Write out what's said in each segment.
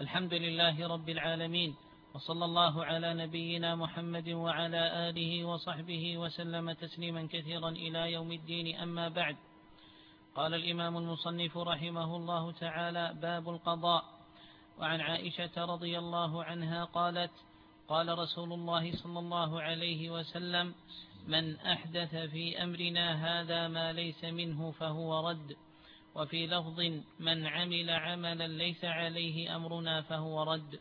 الحمد لله رب العالمين وصلى الله على نبينا محمد وعلى آله وصحبه وسلم تسليما كثيرا إلى يوم الدين أما بعد. قال الإمام المصنف رحمه الله تعالى باب القضاء. وعن عائشة رضي الله عنها قالت قال رسول الله صلى الله عليه وسلم من أحدث في أمرنا هذا ما ليس منه فهو رد. وفي لفظ من عمل عملا ليس عليه أمرنا فهو رد.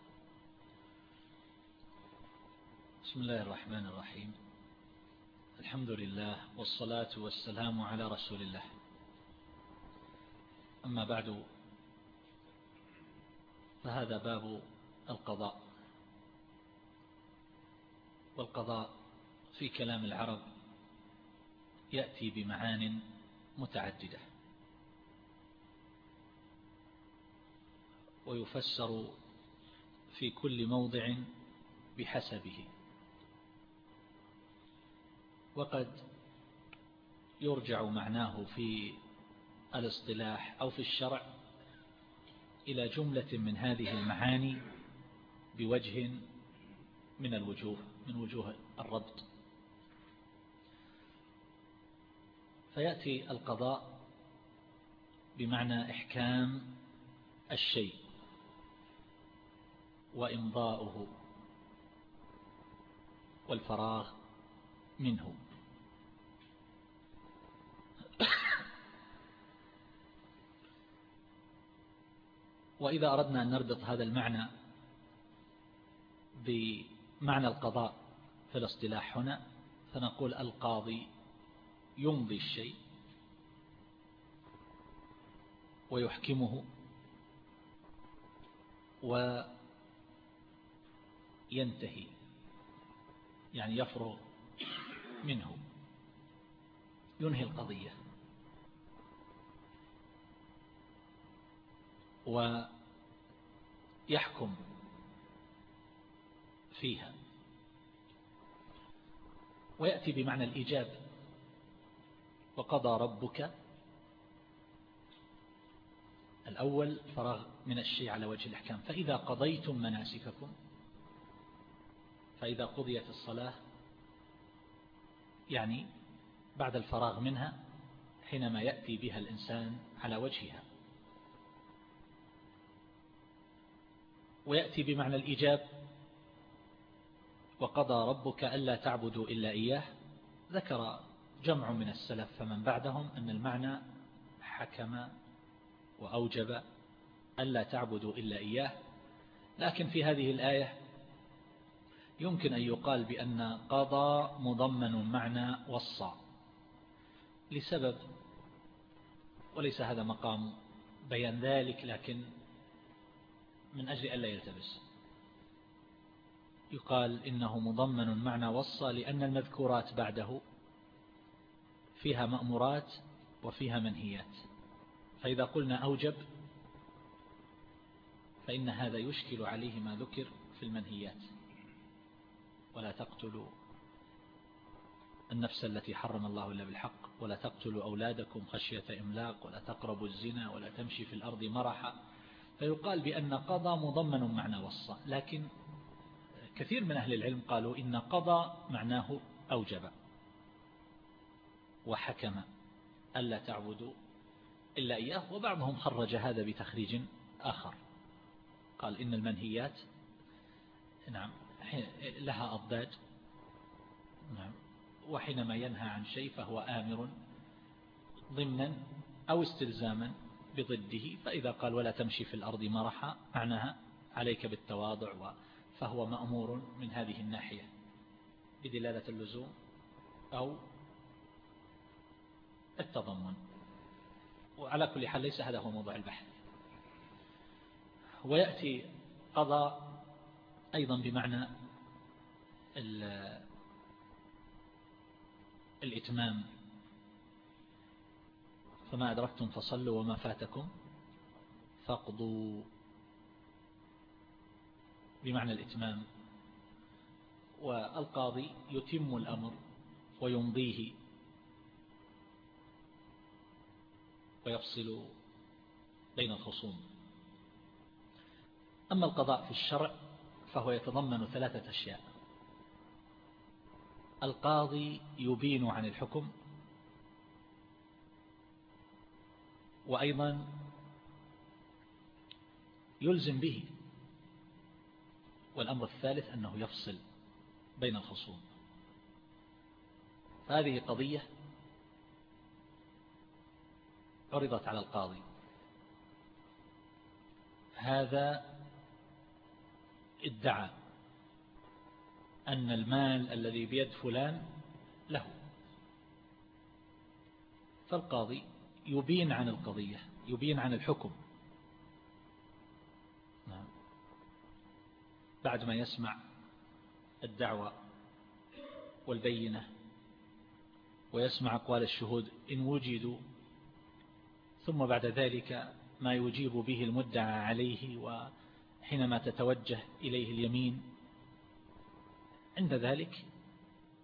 بسم الله الرحمن الرحيم. الحمد لله والصلاة والسلام على رسول الله. أما بعد فهذا باب القضاء. والقضاء في كلام العرب يأتي بمعان متعددة. ويفسر في كل موضع بحسبه. وقد يرجع معناه في الاصطلاح أو في الشرع إلى جملة من هذه المعاني بوجه من الوجوه من وجوه الربط. فيأتي القضاء بمعنى إحكام الشيء. وإمضاؤه والفراغ منه. وإذا أردنا أن نربط هذا المعنى بمعنى القضاء في الاصطلاح هنا فنقول القاضي يمضي الشيء ويحكمه وينتهي يعني يفرغ منه ينهي القضية. ويحكم فيها. ويأتي بمعنى الإيجاب. وقضى ربك الأول فراغ من الشيء على وجه الإحكام. فإذا قضيتم مناسككم فإذا قضيت الصلاة يعني بعد الفراغ منها حينما يأتي بها الإنسان على وجهها. ويأتي بمعنى الإيجاب وقضى ربك ألا تعبدوا إلا إياه. ذكر جمع من السلف فمن بعدهم أن المعنى حكم وأوجب ألا تعبدوا إلا إياه. لكن في هذه الآية يمكن أن يقال بأن قضى مضمن معنى وصى. لسبب وليس هذا مقام بيان ذلك لكن من أجل ألا يلتبس. يقال إنه مضمن معنى وصى لأن المذكورات بعده فيها مأمورات وفيها منهيات. فإذا قلنا أوجب فإن هذا يشكل عليه ما ذكر في المنهيات. ولا تقتلوا النفس التي حرم الله إلا بالحق ولا تقتلوا أولادكم خشية إملاق ولا تقربوا الزنا ولا تمشي في الأرض مرحا. فيقال بأن قضى مضمن معنى وصى. لكن كثير من أهل العلم قالوا إن قضى معناه أوجب وحكم ألا تعبدوا إلا إياه. وبعضهم خرج هذا بتخريج آخر. قال إن المنهيات نعم لها أضداد. نعم. وحينما ينهى عن شيء فهو آمر ضمنا أو استلزاما بضده. فإذا قال ولا تمشي في الأرض مرحا معناها عليك بالتواضع فهو مأمور من هذه الناحية. بدلالة اللزوم أو التضمن. وعلى كل حال ليس هذا هو موضوع البحث. ويأتي قضاء أيضا بمعنى الإتمام. فما أدركتم فصلوا وما فاتكم. فاقضوا بمعنى الإتمام. والقاضي يتم الأمر ويمضيه ويفصل بين الخصوم. أما القضاء في الشرع فهو يتضمن ثلاثة أشياء. القاضي يبين عن الحكم. وأيضا يلزم به. والأمر الثالث أنه يفصل بين الخصوم. هذه قضية عرضت على القاضي. هذا ادعى أن المال الذي بيد فلان له فالقاضي يبين عن القضية يبين عن الحكم نعم. بعد ما يسمع الدعوة والبينة ويسمع أقوال الشهود إن وجدوا ثم بعد ذلك ما يجيب به المدعى عليه وحينما تتوجه إليه اليمين عند ذلك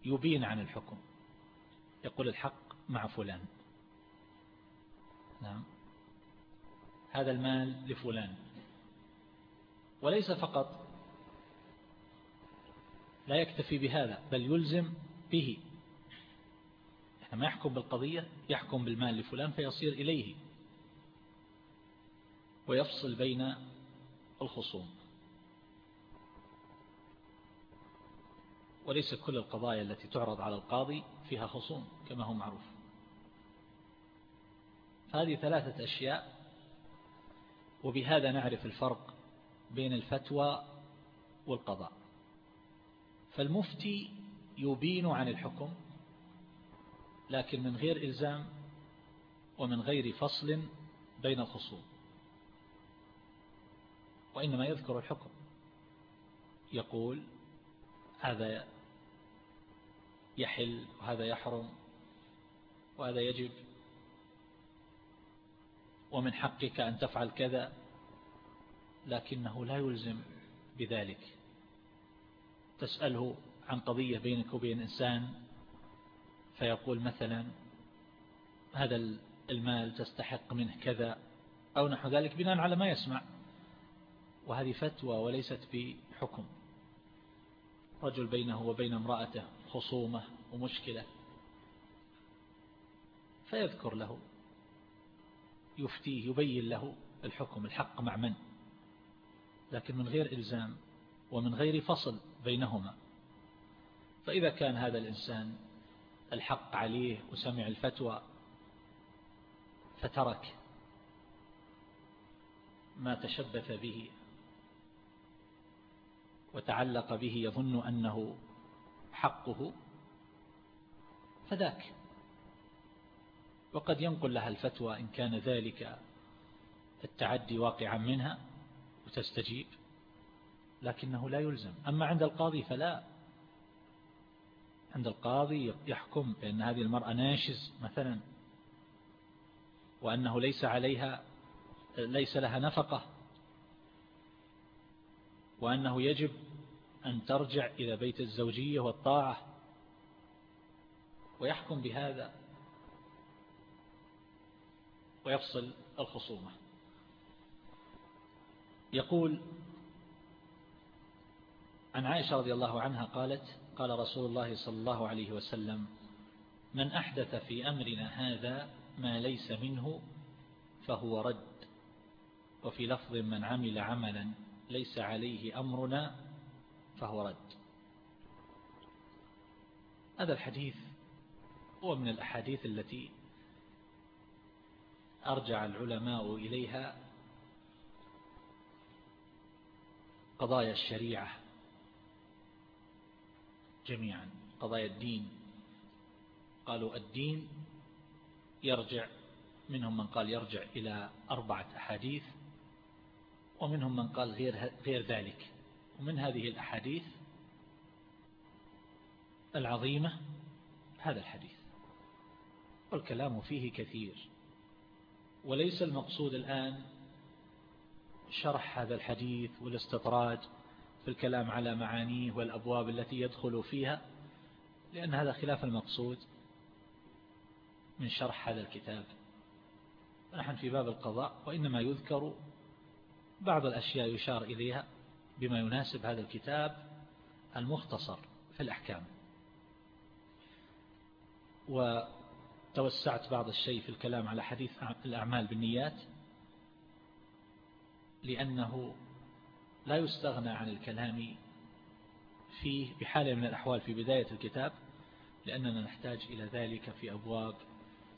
يبين عن الحكم. يقول الحق مع فلان. نعم. هذا المال لفلان. وليس فقط. لا يكتفي بهذا بل يلزم به. ما يحكم بالقضية يحكم بالمال لفلان فيصير إليه. ويفصل بين الخصوم. وليس كل القضايا التي تعرض على القاضي فيها خصوم كما هو معروف. هذه ثلاثة أشياء وبهذا نعرف الفرق بين الفتوى والقضاء. فالمفتي يبين عن الحكم لكن من غير إلزام ومن غير فصل بين الخصوم. وإنما يذكر الحكم. يقول هذا يحل وهذا يحرم وهذا يجب. ومن حقك أن تفعل كذا لكنه لا يلزم بذلك. تسأله عن قضية بينك وبين إنسان فيقول مثلا هذا المال تستحق منه كذا أو نحو ذلك بناء على ما يسمع. وهذه فتوى وليست بحكم. رجل بينه وبين امرأته خصومة ومشكلة. فيذكر له يفتيه يبين له الحكم الحق مع من؟ لكن من غير إلزام ومن غير فصل بينهما. فإذا كان هذا الإنسان الحق عليه وسمع الفتوى فترك ما تشبث به وتعلق به يظن أنه حقه فذاك. وقد ينقل لها الفتوى إن كان ذلك التعدي واقعا منها وتستجيب لكنه لا يلزم. أما عند القاضي فلا. عند القاضي يحكم بأن هذه المرأة ناشز مثلا وأنه ليس عليها ليس لها نفقة وأنه يجب أن ترجع إلى بيت الزوجية والطاعة ويحكم بهذا ويفصل الخصومة. يقول عن عائشة رضي الله عنها قالت قال رسول الله صلى الله عليه وسلم من أحدث في أمرنا هذا ما ليس منه فهو رد وفي لفظ من عمل عملا ليس عليه أمرنا فهو رد. هذا الحديث هو من الأحاديث التي أرجع العلماء إليها قضايا الشريعة جميعا قضايا الدين. قالوا الدين يرجع منهم من قال يرجع إلى أربعة أحاديث ومنهم من قال غير, غير ذلك. ومن هذه الأحاديث العظيمة هذا الحديث والكلام فيه كثير وليس المقصود الآن شرح هذا الحديث والاستطراد في الكلام على معانيه والأبواب التي يدخل فيها لأن هذا خلاف المقصود من شرح هذا الكتاب. نحن في باب القضاء وإنما يذكر بعض الأشياء يشار إليها بما يناسب هذا الكتاب المختصر في الأحكام. وتوسعت بعض الشيء في الكلام على حديث الأعمال بالنيات لأنه لا يستغنى عن الكلام فيه بحال من الأحوال في بداية الكتاب لأننا نحتاج إلى ذلك في أبواب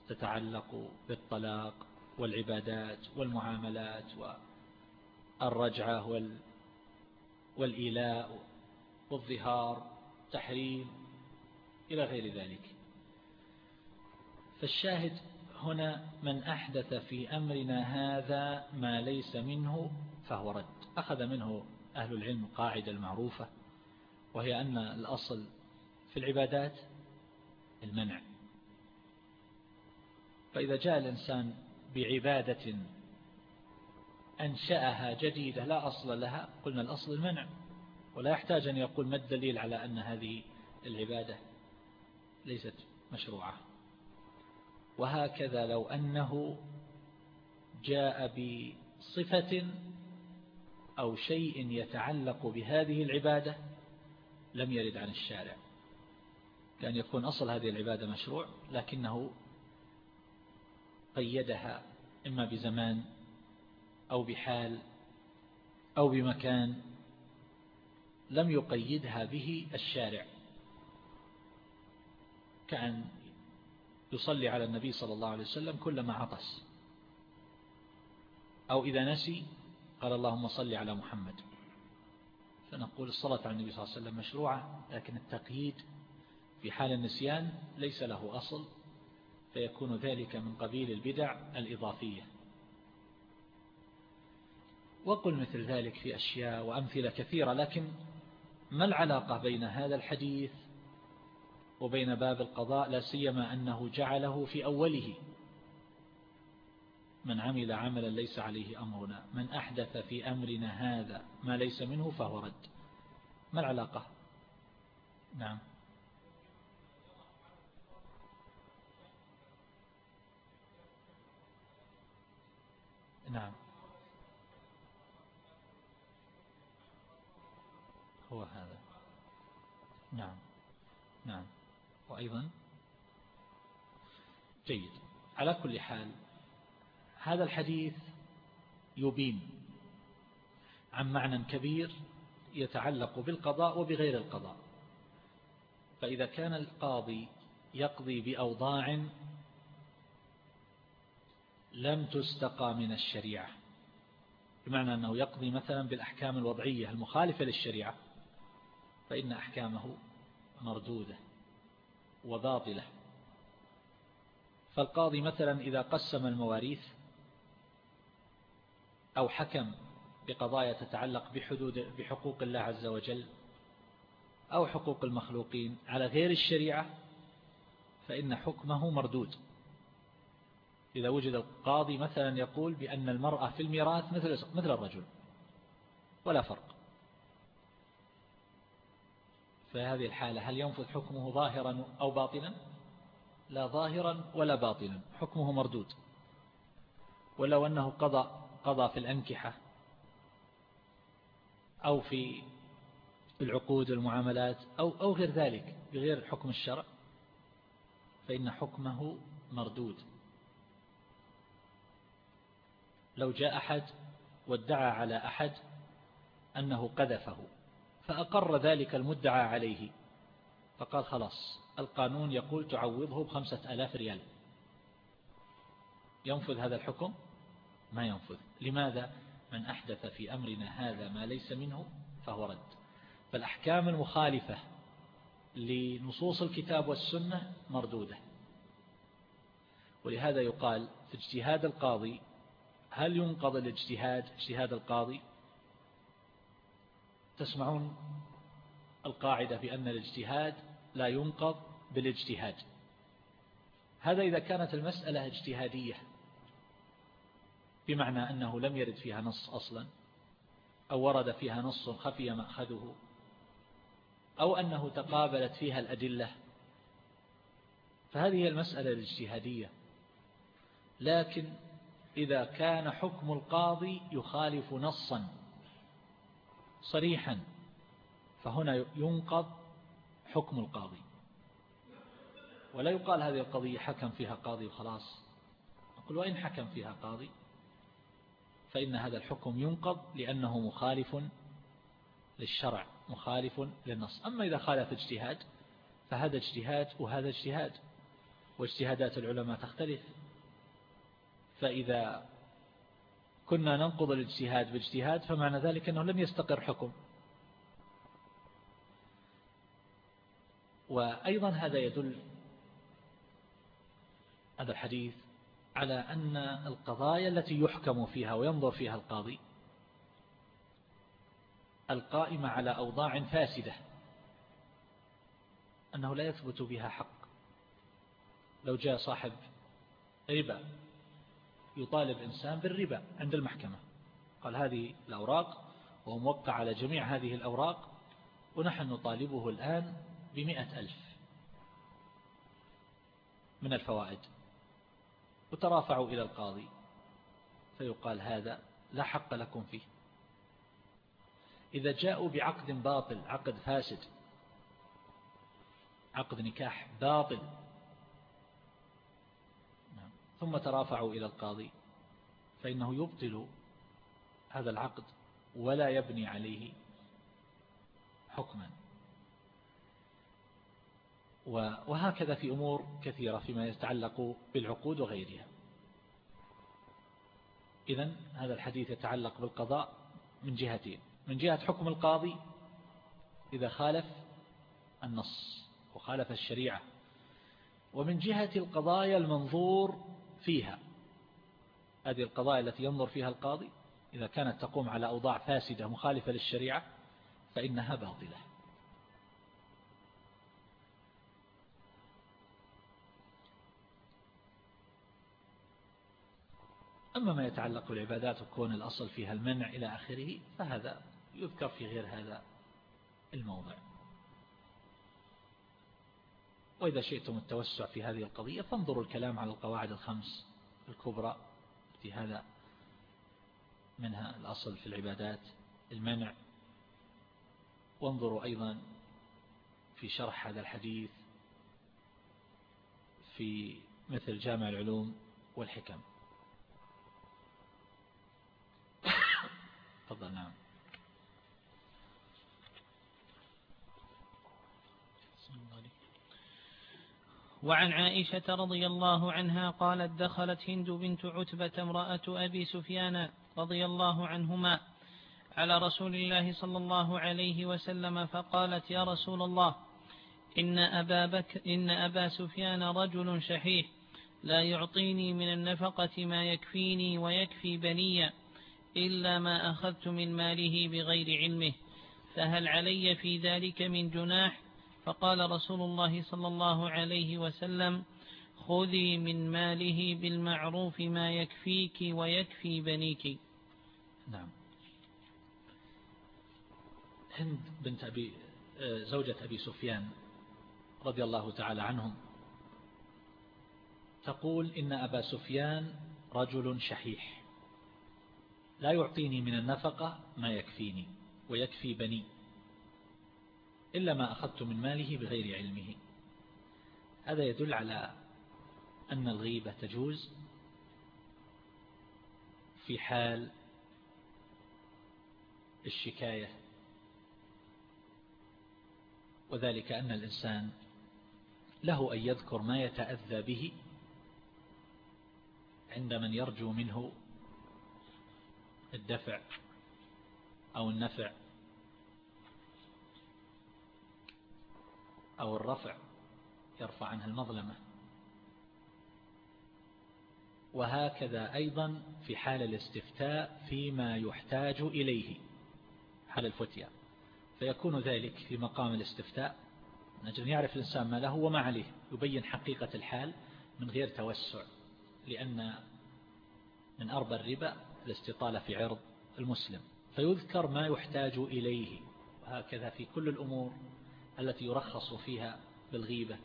تتعلق بالطلاق والعبادات والمعاملات والرجعة والإيلاء والظهار تحريم إلى غير ذلك. فالشاهد هنا من أحدث في أمرنا هذا ما ليس منه فهو رد. أخذ منه أهل العلم قاعدة المعروفة وهي أن الأصل في العبادات المنع. فإذا جاء الإنسان بعبادة أنشأها جديدة لا أصل لها قلنا الأصل المنع ولا يحتاج أن يقول ما الدليل على أن هذه العبادة ليست مشروعة. وهكذا لو أنه جاء بصفة أو شيء يتعلق بهذه العبادة لم يرد عن الشارع. كان يكون أصل هذه العبادة مشروع لكنه قيدها إما بزمان أو بحال أو بمكان لم يقيدها به الشارع كأن يصلي على النبي صلى الله عليه وسلم كلما عطس أو إذا نسي قال اللهم صل على محمد. فنقول الصلاة على النبي صلى الله عليه وسلم مشروعة لكن التقييد في حال النسيان ليس له أصل فيكون ذلك من قبيل البدع الإضافية. وقل مثل ذلك في أشياء وأمثلة كثيرة لكن ما العلاقة بين هذا الحديث وبين باب القضاء؟ لا سيما أنه جعله في أوله. من عمل عملا ليس عليه أمرنا من أحدث في أمرنا هذا ما ليس منه فهو رد. ما العلاقة؟ نعم. نعم. هو هذا. نعم. نعم. وأيضا؟ جيد. على كل حال هذا الحديث يبين عن معنى كبير يتعلق بالقضاء وبغير القضاء. فإذا كان القاضي يقضي بأوضاع لم تستقى من الشريعة بمعنى أنه يقضي مثلا بالأحكام الوضعية المخالفة للشريعة فإن أحكامه مردودة وباطلة. فالقاضي مثلا إذا قسم المواريث أو حكم بقضايا تتعلق بحدود بحقوق الله عز وجل أو حقوق المخلوقين على غير الشريعة فإن حكمه مردود. إذا وجد القاضي مثلا يقول بأن المرأة في الميراث مثل مثل الرجل ولا فرق. في هذه الحالة هل ينفذ حكمه ظاهرا أو باطنا؟ لا ظاهرا ولا باطنا حكمه مردود. ولو أنه قضى قضى في الأنكحة أو في العقود والمعاملات أو, أو غير ذلك بغير حكم الشرع فإن حكمه مردود. لو جاء أحد وادعى على أحد أنه قذفه فأقر ذلك المدعى عليه. فقال خلاص القانون يقول تعوضه بخمسة ألاف ريال. ينفذ هذا الحكم؟ ما ينفذ. لماذا؟ من أحدث في أمرنا هذا ما ليس منه فهو رد. فالأحكام المخالفة لنصوص الكتاب والسنة مردودة. ولهذا يقال في اجتهاد القاضي هل ينقض الاجتهاد؟ اجتهاد القاضي تسمعون القاعدة بأن الاجتهاد لا ينقض بالاجتهاد. هذا إذا كانت المسألة اجتهادية بمعنى أنه لم يرد فيها نص أصلا أو ورد فيها نص خفي مأخذه أو أنه تقابلت فيها الأدلة فهذه المسألة الاجتهادية. لكن إذا كان حكم القاضي يخالف نصا صريحا فهنا ينقض حكم القاضي. ولا يقال هذه القضية حكم فيها قاضي وخلاص. نقول وإن حكم فيها قاضي فإن هذا الحكم ينقض لأنه مخالف للشرع مخالف للنص. أما إذا خالف اجتهاد فهذا اجتهاد وهذا اجتهاد واجتهادات العلماء تختلف. فإذا كنا ننقض الاجتهاد باجتهاد فمعنى ذلك أنه لم يستقر حكم. وأيضا هذا يدل هذا الحديث على أن القضايا التي يحكم فيها وينظر فيها القاضي القائمة على أوضاع فاسدة أنه لا يثبت بها حق. لو جاء صاحب ربا يطالب إنسان بالربا عند المحكمة قال هذه الأوراق وهو موقع على جميع هذه الأوراق ونحن نطالبه الآن بمئة ألف من الفوائد وترافعوا إلى القاضي فيقال هذا لا حق لكم فيه إذا جاءوا بعقد باطل عقد فاسد عقد نكاح باطل. ثم ترافعوا إلى القاضي. فإنه يبطل هذا العقد ولا يبني عليه حكما. وهكذا في أمور كثيرة فيما يتعلق بالعقود وغيرها. إذا هذا الحديث يتعلق بالقضاء من جهتين. من جهة حكم القاضي إذا خالف النص وخالف الشريعة. ومن جهة القضايا المنظور فيها. هذه القضايا التي ينظر فيها القاضي إذا كانت تقوم على أوضاع فاسدة مخالفة للشريعة فإنها باطلة. أما ما يتعلق بالعبادات وكون الأصل فيها المنع إلى آخره فهذا يذكر في غير هذا الموضع. وإذا شئتم التوسع في هذه القضية فانظروا الكلام على القواعد الخمس الكبرى في هذا منها الأصل في العبادات المنع. وانظروا أيضا في شرح هذا الحديث في مثل جامع العلوم والحكم. تفضل نعم. وعن عائشة رضي الله عنها قالت دخلت هند بنت عتبة امرأة أبي سفيان رضي الله عنهما على رسول الله صلى الله عليه وسلم فقالت يا رسول الله إن أبا, بك إن أبا سفيان رجل شحيح لا يعطيني من النفقة ما يكفيني ويكفي بني إلا ما أخذت من ماله بغير علمه فهل علي في ذلك من جناح فقال رسول الله صلى الله عليه وسلم خذي من ماله بالمعروف ما يكفيك ويكفي بنيك. نعم. هند بنت أبي زوجة أبي سفيان رضي الله تعالى عنهم. تقول إن أبا سفيان رجل شحيح. لا يعطيني من النفقة ما يكفيني ويكفي بني. إلا ما أخذت من ماله بغير علمه. هذا يدل على أن الغيبة تجوز في حال الشكاية وذلك أن الإنسان له أن يذكر ما يتأذى به عند من يرجو منه الدفع أو النفع. أو الرفع يرفع عنها المظلمة. وهكذا أيضا في حال الاستفتاء فيما يحتاج إليه حال الفتية. فيكون ذلك في مقام الاستفتاء. نجل يعرف الإنسان ما له وما عليه. يبين حقيقة الحال من غير توسع لأن من أربى الربا الاستطالة في عرض المسلم. فيذكر ما يحتاج إليه. وهكذا في كل الأمور. التي يرخص فيها بالغيبة.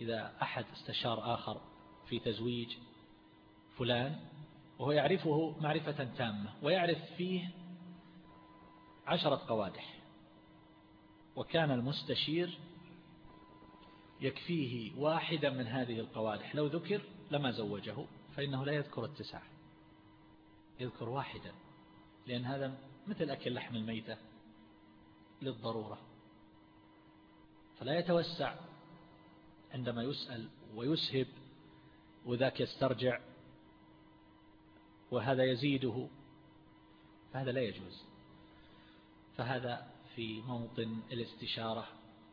إذا أحد استشار آخر في تزويج فلان وهو يعرفه معرفة تامة ويعرف فيه عشرة قوادح. وكان المستشير يكفيه واحدا من هذه القوادح. لو ذكر لما زوجه فإنه لا يذكر التسعة يذكر واحدا لأن هذا مثل أكل لحم الميتة للضرورة. فلا يتوسع عندما يسأل ويسهب وذاك يسترجع وهذا يزيده. فهذا لا يجوز. فهذا في موطن الاستشارة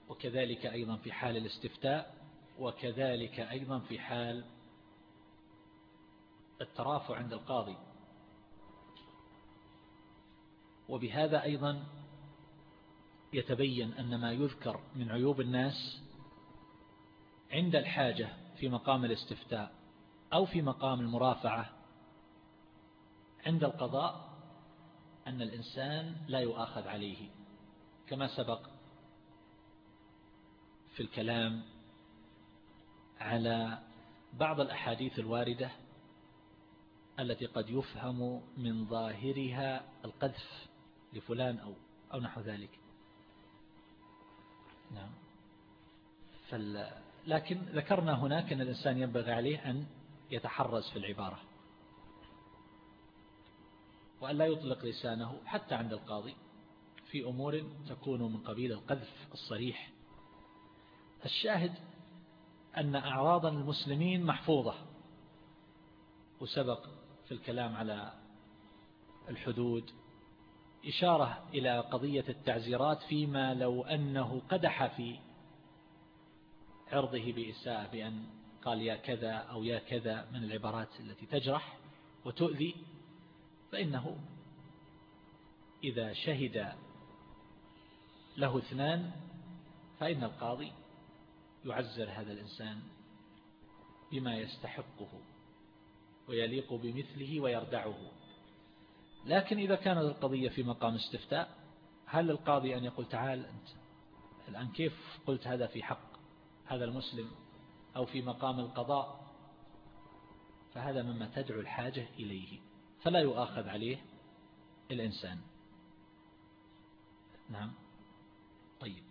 وكذلك أيضا في حال الاستفتاء وكذلك أيضا في حال الترافع عند القاضي. وبهذا أيضا يتبين أن ما يذكر من عيوب الناس عند الحاجة في مقام الاستفتاء أو في مقام المرافعة عند القضاء أن الإنسان لا يؤاخذ عليه كما سبق في الكلام على بعض الأحاديث الواردة التي قد يفهم من ظاهرها القذف لفلان أو, أو نحو ذلك. نعم. فال... لكن ذكرنا هناك أن الإنسان ينبغي عليه أن يتحرز في العبارة. وأن لا يطلق لسانه حتى عند القاضي. في أمور تكون من قبيل القذف الصريح. الشاهد أن أعراض المسلمين محفوظة. وسبق في الكلام على الحدود إشارة إلى قضية التعزيرات فيما لو أنه قدح في عرضه بإساءة بأن قال يا كذا أو يا كذا من العبارات التي تجرح وتؤذي فإنه إذا شهد له اثنان فإن القاضي يعزر هذا الإنسان بما يستحقه ويليق بمثله ويردعه. لكن إذا كانت القضية في مقام استفتاء هل للقاضي أن يقول تعال أنت الآن كيف قلت هذا في حق هذا المسلم أو في مقام القضاء؟ فهذا مما تدعو الحاجة إليه فلا يؤاخذ عليه الإنسان. نعم. طيب.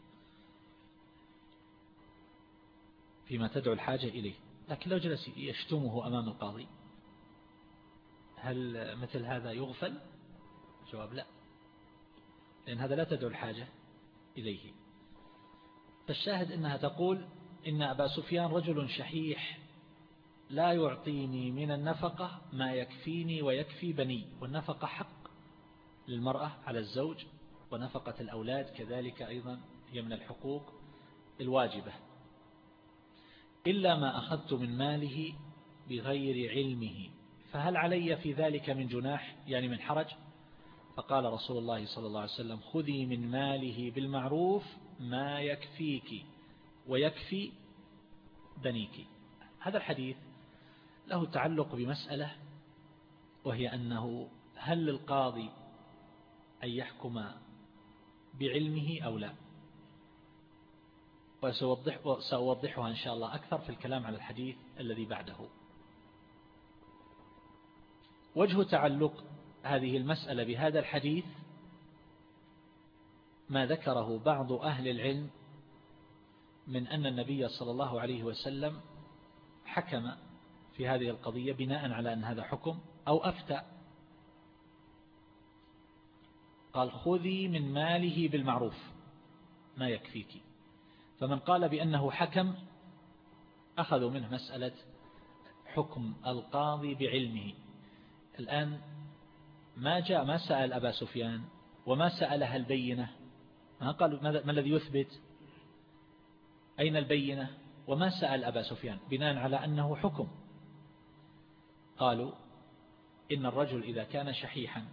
فيما تدعو الحاجة إليه. لكن لو جلس يشتمه أمام القاضي هل مثل هذا يغفل؟ جواب لا. لأن هذا لا تدعو الحاجة إليه. فالشاهد إنها تقول إن أبا سفيان رجل شحيح لا يعطيني من النفقة ما يكفيني ويكفي بني والنفقة حق للمرأة على الزوج ونفقة الأولاد كذلك أيضا هي من الحقوق الواجبة. إلا ما أخذت من ماله بغير علمه. فهل علي في ذلك من جناح؟ يعني من حرج؟ فقال رسول الله صلى الله عليه وسلم خذي من ماله بالمعروف ما يكفيك ويكفي بنيك. هذا الحديث له تعلق بمسألة وهي أنه هل للقاضي أن يحكم بعلمه أو لا؟ وسأوضحها إن شاء الله أكثر في الكلام على الحديث الذي بعده. وجه تعلق هذه المسألة بهذا الحديث ما ذكره بعض أهل العلم من أن النبي صلى الله عليه وسلم حكم في هذه القضية بناء على أن هذا حكم أو أفتى. قال خذي من ماله بالمعروف ما يكفيك. فمن قال بأنه حكم أخذوا منه مسألة حكم القاضي بعلمه. الآن ما جاء ما سأل أبا سفيان وما سألها البينة؟ ما قال ما الذي يثبت؟ أين البينة؟ وما سأل أبا سفيان بناء على أنه حكم. قالوا إن الرجل إذا كان شحيحا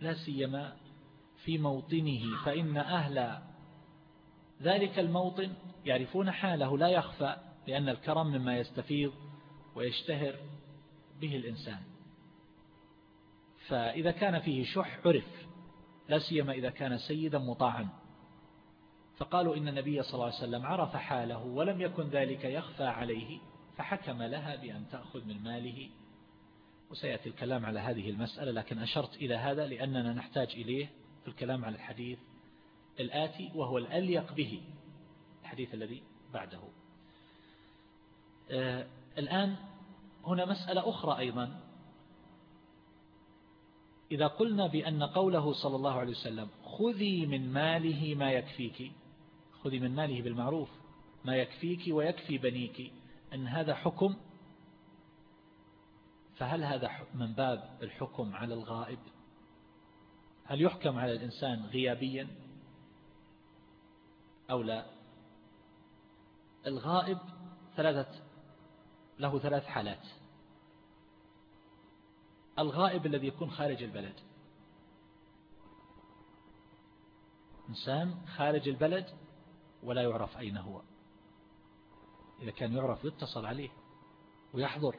لا سيما في موطنه فإن أهل ذلك الموطن يعرفون حاله لا يخفى لأن الكرم مما يستفيض ويشتهر به الإنسان. فإذا كان فيه شح عرف لا سيما إذا كان سيدا مطاعا. فقالوا إن النبي صلى الله عليه وسلم عرف حاله ولم يكن ذلك يخفى عليه فحكم لها بأن تأخذ من ماله. وسيأتي الكلام على هذه المسألة لكن أشرت إلى هذا لأننا نحتاج إليه في الكلام على الحديث الآتي وهو الأليق به الحديث الذي بعده. آه الآن هنا مسألة أخرى أيضا. إذا قلنا بأن قوله صلى الله عليه وسلم خذي من ماله ما يكفيك خذي من ماله بالمعروف ما يكفيك ويكفي بنيك أن هذا حكم؟ فهل هذا من باب الحكم على الغائب؟ هل يحكم على الإنسان غيابيا أو لا؟ الغائب ثلاثة له ثلاث حالات. الغائب الذي يكون خارج البلد. إنسان خارج البلد ولا يعرف أين هو. إذا كان يعرف يتصل عليه ويحضر.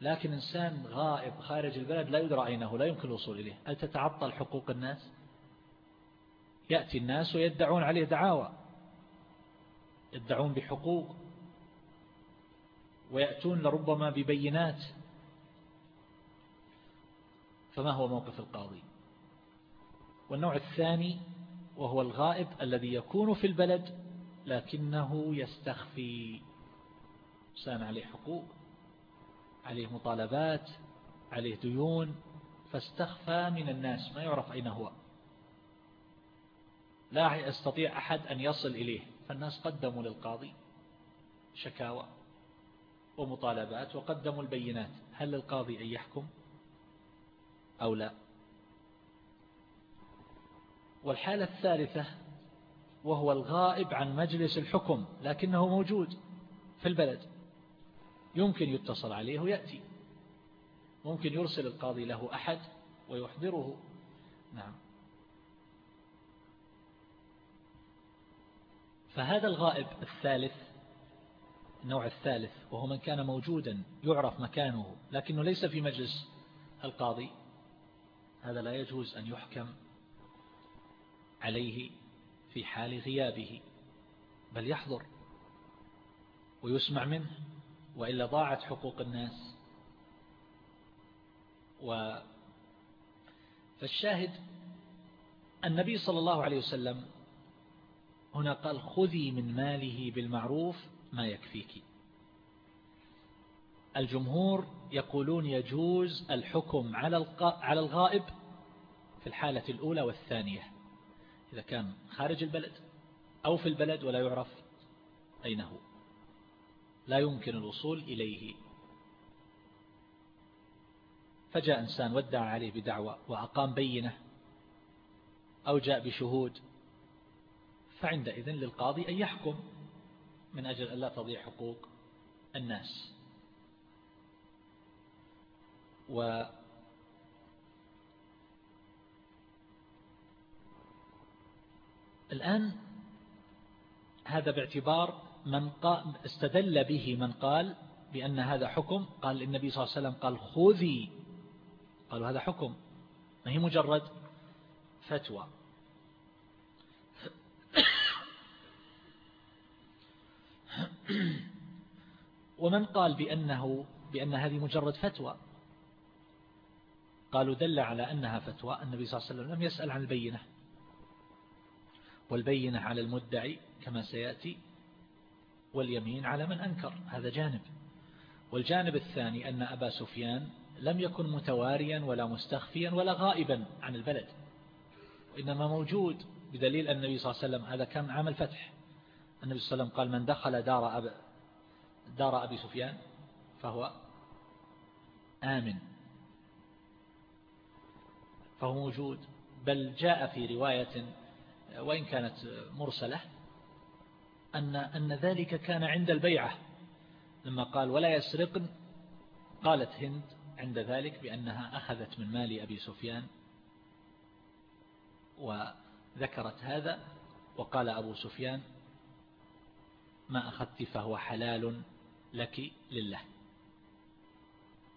لكن إنسان غائب خارج البلد لا يدرى أينه لا يمكن الوصول إليه. هل تتعطل حقوق الناس؟ يأتي الناس ويدعون عليه دعاوى. يدعون بحقوق ويأتون لربما ببينات. فما هو موقف القاضي؟ والنوع الثاني وهو الغائب الذي يكون في البلد لكنه يستخفي. إنسان عليه حقوق عليه مطالبات عليه ديون فاستخفى من الناس. ما يعرف أين هو؟ لا يستطيع أحد أن يصل إليه. فالناس قدموا للقاضي شكاوى ومطالبات وقدموا البينات. هل للقاضي أن يحكم؟ أو لا. والحالة الثالثة وهو الغائب عن مجلس الحكم لكنه موجود في البلد. يمكن يتصل عليه ويأتي. ممكن يرسل القاضي له أحد ويحضره. نعم. فهذا الغائب الثالث النوع الثالث وهو من كان موجودا يعرف مكانه لكنه ليس في مجلس القاضي. هذا لا يجوز أن يحكم عليه في حال غيابه بل يحضر ويسمع منه وإلا ضاعت حقوق الناس. و فالشاهد النبي صلى الله عليه وسلم هنا قال خذي من ماله بالمعروف ما يكفيك. الجمهور يقولون يجوز الحكم على على الغائب في الحالة الأولى والثانية إذا كان خارج البلد أو في البلد ولا يعرف أين هو لا يمكن الوصول إليه. فجاء إنسان ودع عليه بدعوة وأقام بينة أو جاء بشهود فعندئذ للقاضي أن يحكم من أجل أن لا تضيع حقوق الناس. و الآن هذا باعتبار من استدل به من قال بأن هذا حكم. قال النبي صلى الله عليه وسلم قال خذي. قالوا هذا حكم. ما هي مجرد فتوى. ومن قال بأنه بأن هذه مجرد فتوى؟ قالوا دل على أنها فتوى. النبي صلى الله عليه وسلم لم يسأل عن البينة. والبينة على المدعي كما سيأتي واليمين على من أنكر. هذا جانب. والجانب الثاني أن أبا سفيان لم يكن متواريا ولا مستخفيا ولا غائبا عن البلد. وإنما موجود بدليل أن النبي صلى الله عليه وسلم هذا كان عام الفتح. النبي صلى الله عليه وسلم قال من دخل دار, أب دار أبي سفيان فهو آمن. فهو موجود بل جاء في رواية وإن كانت مرسلة أن, أن ذلك كان عند البيعة لما قال ولا يسرقن قالت هند عند ذلك بأنها أخذت من مال أبي سفيان وذكرت هذا وقال أبو سفيان ما أخذت فهو حلال لك لله.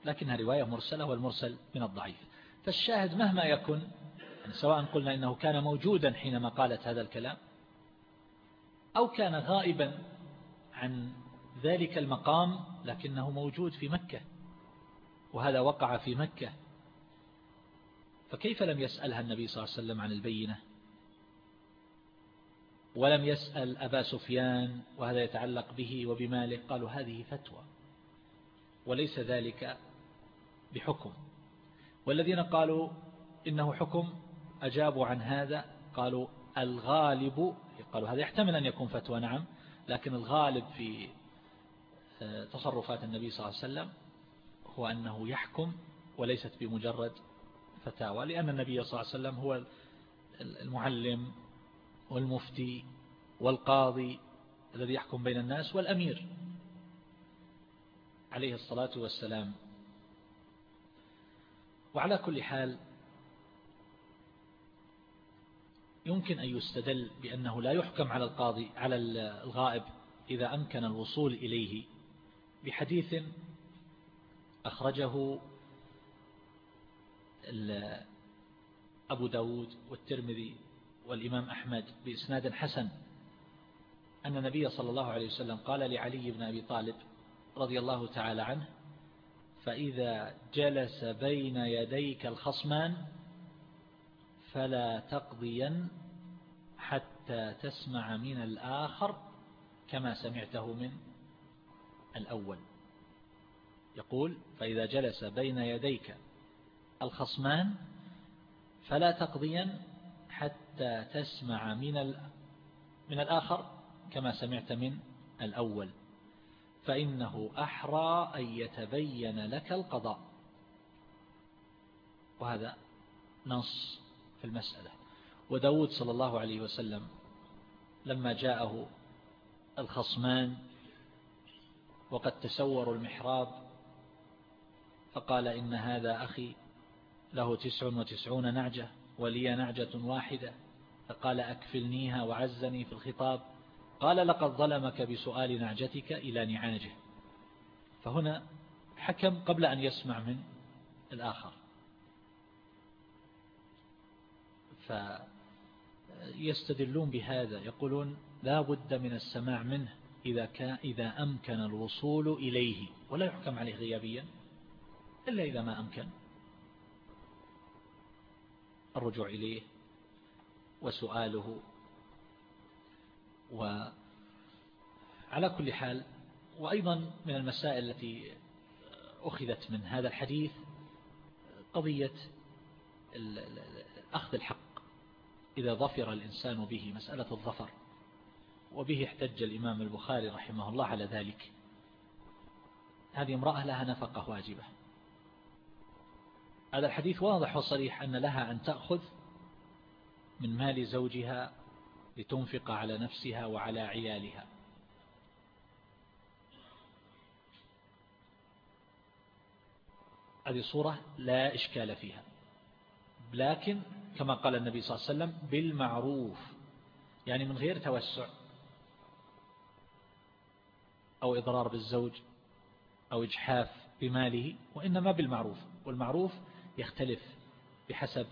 لكنها رواية مرسلة والمرسل من الضعيف. فالشاهد مهما يكن سواء قلنا إنه كان موجودا حينما قالت هذا الكلام أو كان غائبا عن ذلك المقام لكنه موجود في مكة وهذا وقع في مكة. فكيف لم يسألها النبي صلى الله عليه وسلم عن البينة؟ ولم يسأل أبا سفيان وهذا يتعلق به وبماله قالوا هذه فتوى وليس ذلك بحكم. والذين قالوا إنه حكم أجابوا عن هذا قالوا الغالب قالوا هذا يحتمل أن يكون فتوى نعم لكن الغالب في آه، تصرفات النبي صلى الله عليه وسلم هو أنه يحكم وليست بمجرد فتاوى لأن النبي صلى الله عليه وسلم هو المعلم والمفتي والقاضي الذي يحكم بين الناس والأمير عليه الصلاة والسلام. وعلى كل حال يمكن أن يستدل بأنه لا يحكم على القاضي على الغائب إذا أمكن الوصول إليه بحديث أخرجه أبو داود والترمذي والإمام أحمد بإسناد حسن. أن النبي صلى الله عليه وسلم قال لعلي بن أبي طالب رضي الله تعالى عنه فإذا جلس بين يديك الخصمان فلا تقضين حتى تسمع من الآخر كما سمعته من الأول. يقول فإذا جلس بين يديك الخصمان فلا تقضين حتى تسمع من من الآخر كما سمعت من الأول. فإنه أحرى أن يتبين لك القضاء. وهذا نص في المسألة. وداود صلى الله عليه وسلم لما جاءه الخصمان وقد تسوروا المحراب فقال إن هذا أخي له تسع وتسعون نعجة ولي نعجة واحدة فقال أكفلنيها وعزني في الخطاب. قال لقد ظلمك بسؤال نعجتك إلى نعاجه. فهنا حكم قبل أن يسمع من الآخر. فيستدلون بهذا يقولون لا بد من السماع منه إذا, كان إذا أمكن الوصول إليه. ولا يحكم عليه غيابيا إلا إذا ما أمكن. الرجوع إليه وسؤاله وعلى كل حال وأيضا من المسائل التي أخذت من هذا الحديث قضية أخذ الحق. إذا ظفر الإنسان به مسألة الظفر وبه احتج الإمام البخاري رحمه الله على ذلك. هذه امرأة لها نفقة واجبة. هذا الحديث واضح وصريح أن لها أن تأخذ من مال زوجها لتنفق على نفسها وعلى عيالها. هذه صورة لا إشكال فيها. لكن كما قال النبي صلى الله عليه وسلم بالمعروف يعني من غير توسع أو إضرار بالزوج أو إجحاف بماله وإنما بالمعروف. والمعروف يختلف بحسب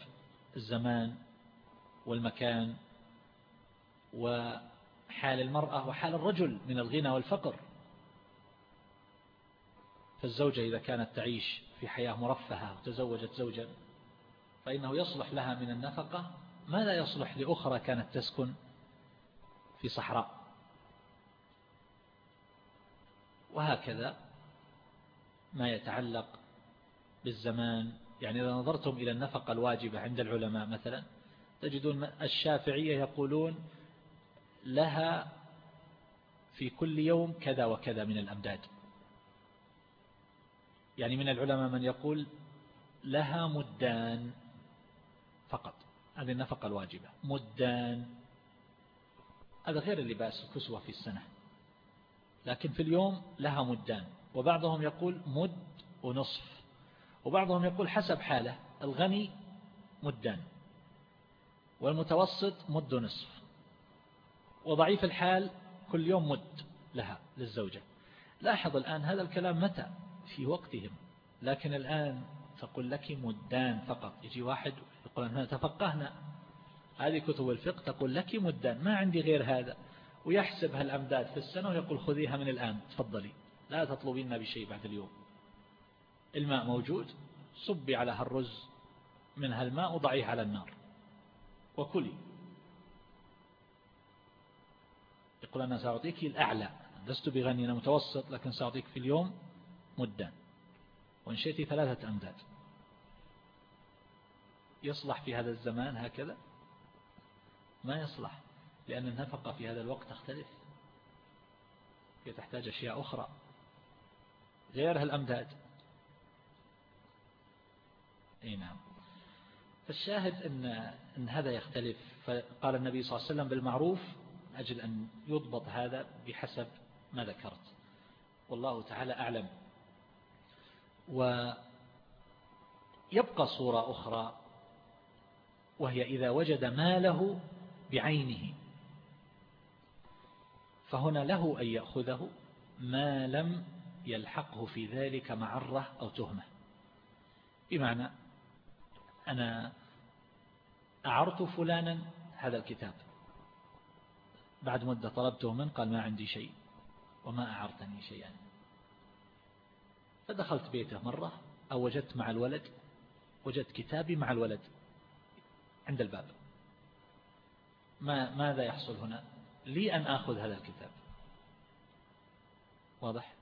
الزمان والمكان وحال المرأة وحال الرجل من الغنى والفقر. فالزوجة إذا كانت تعيش في حياة مرفهة وتزوجت زوجا فإنه يصلح لها من النفقة ما لا يصلح لأخرى كانت تسكن في صحراء. وهكذا ما يتعلق بالزمان. يعني إذا نظرتم إلى النفقة الواجبة عند العلماء مثلا تجدون الشافعية يقولون لها في كل يوم كذا وكذا من الأمداد. يعني من العلماء من يقول لها مدان فقط. هذه النفقة الواجبة. مدان. هذا غير اللباس الكسوة في السنة. لكن في اليوم لها مدان. وبعضهم يقول مد ونصف. وبعضهم يقول حسب حالة. الغني مدان. والمتوسط مد ونصف. وضعيف الحال كل يوم مد لها للزوجة. لاحظ الآن هذا الكلام متى؟ في وقتهم. لكن الآن تقول لك مدان فقط. يجي واحد يقول أننا تفقهنا هذه كتب الفقه تقول لك مدان. ما عندي غير هذا. ويحسب هالأمداد في السنة ويقول خذيها من الآن. تفضلي. لا تطلبين بشيء بعد اليوم. الماء موجود. صبي على هالرز من هالماء وضعيه على النار. وكلي. يقول أنا سأعطيك الأعلى. لست بغني أنا متوسط لكن سأعطيك في اليوم مدا وإن شئت ثلاثة أمداد. يصلح في هذا الزمان هكذا؟ ما يصلح لأن النفقة في هذا الوقت تختلف. هي تحتاج أشياء أخرى. غيرها الأمداد. أي نعم. فالشاهد أن, أن هذا يختلف. فقال النبي صلى الله عليه وسلم بالمعروف أجل أن يضبط هذا بحسب ما ذكرت. والله تعالى أعلم. ويبقى صورة أخرى وهي إذا وجد ماله بعينه فهنا له أن يأخذه ما لم يلحقه في ذلك معرة أو تهمة. بمعنى أنا أعرت فلانا هذا الكتاب بعد مدة طلبته منه قال ما عندي شيء وما أعرتني شيئا. فدخلت بيته مرة أو وجدت مع الولد وجدت كتابي مع الولد عند الباب. ما ماذا يحصل هنا؟ لي أن أخذ هذا الكتاب. واضح؟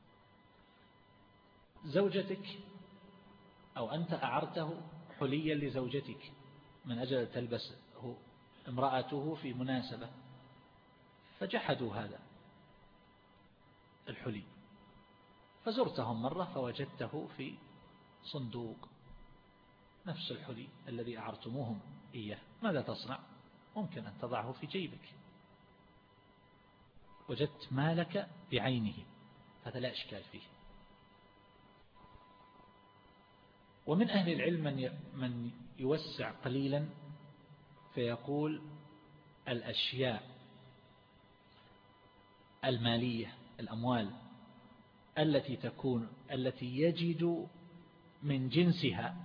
زوجتك أو أنت أعرته حليا لزوجتك من أجل تلبسه امرأته في مناسبة. فجحدوا هذا الحلي. فزرتهم مرة فوجدته في صندوق نفس الحلي الذي أعرتموهم إياه. ماذا تصنع؟ ممكن أن تضعه في جيبك. وجدت مالك بعينه هذا لا إشكال فيه. ومن أهل العلم من من يوسع قليلا فيقول الأشياء. المالية الأموال التي تكون التي يجد من جنسها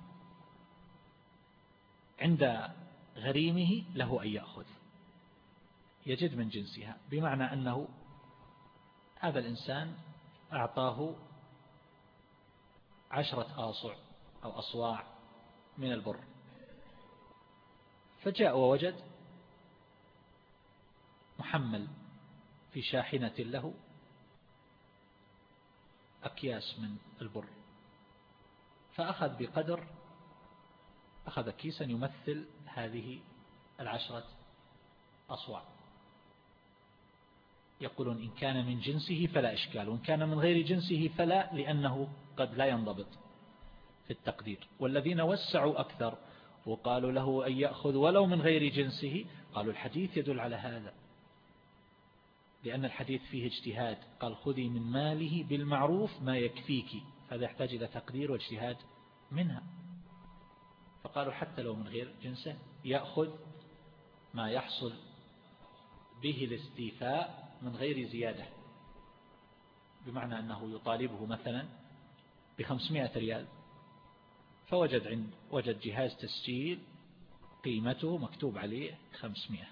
عند غريمه له أن يأخذ. يجد من جنسها بمعنى أنه هذا الإنسان أعطاه عشرة آصع أو أصواع من البر. فجاء ووجد محمل في شاحنة له. أكياس من البر. فأخذ بقدر أخذ كيسا يمثل هذه العشرة أصواع. يقولون إن كان من جنسه فلا إشكال وإن كان من غير جنسه فلا لأنه قد لا ينضبط في التقدير. والذين وسعوا أكثر وقالوا له أن يأخذ ولو من غير جنسه؟ قالوا الحديث يدل على هذا. لأن الحديث فيه اجتهاد. قال خذي من ماله بالمعروف ما يكفيك. هذا يحتاج إلى تقدير واجتهاد منها. فقالوا حتى لو من غير جنسه يأخذ ما يحصل به الاستيفاء من غير زيادة. بمعنى أنه يطالبه مثلا بخمسمائة ريال. فوجد عند وجد جهاز تسجيل قيمته مكتوب عليه خمسمائة.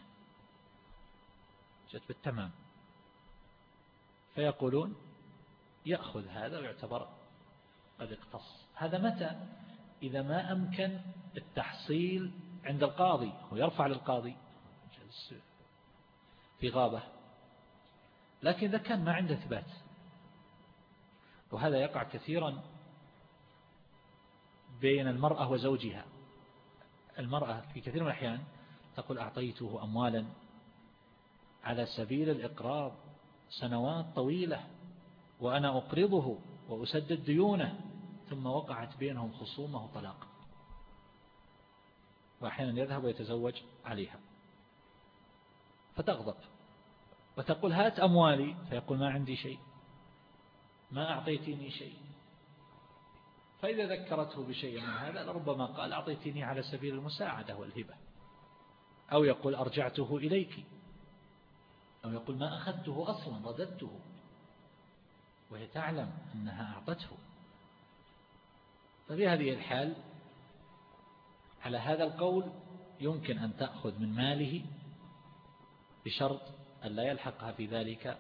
جت بالتمام. فيقولون يأخذ هذا ويعتبر قد اقتص. هذا متى؟ إذا ما أمكن التحصيل عند القاضي هو يرفع للقاضي في غابة. لكن إذا كان ما عنده ثبات وهذا يقع كثيرا بين المرأة وزوجها. المرأة في كثير من الأحيان تقول أعطيته أموالا على سبيل الإقراض. سنوات طويلة وأنا أقرضه وأسدد ديونه ثم وقعت بينهم خصومة وطلاق. وأحيانا يذهب ويتزوج عليها. فتغضب. وتقول هات أموالي فيقول ما عندي شيء. ما أعطيتني شيء. فإذا ذكرته بشيء من هذا لربما قال أعطيتني على سبيل المساعدة والهبة. أو يقول أرجعته إليك. أو يقول ما أخذته أصلا رددته. وهي تعلم أنها أعطته. ففي هذه الحال على هذا القول يمكن أن تأخذ من ماله بشرط أن لا يلحقها في ذلك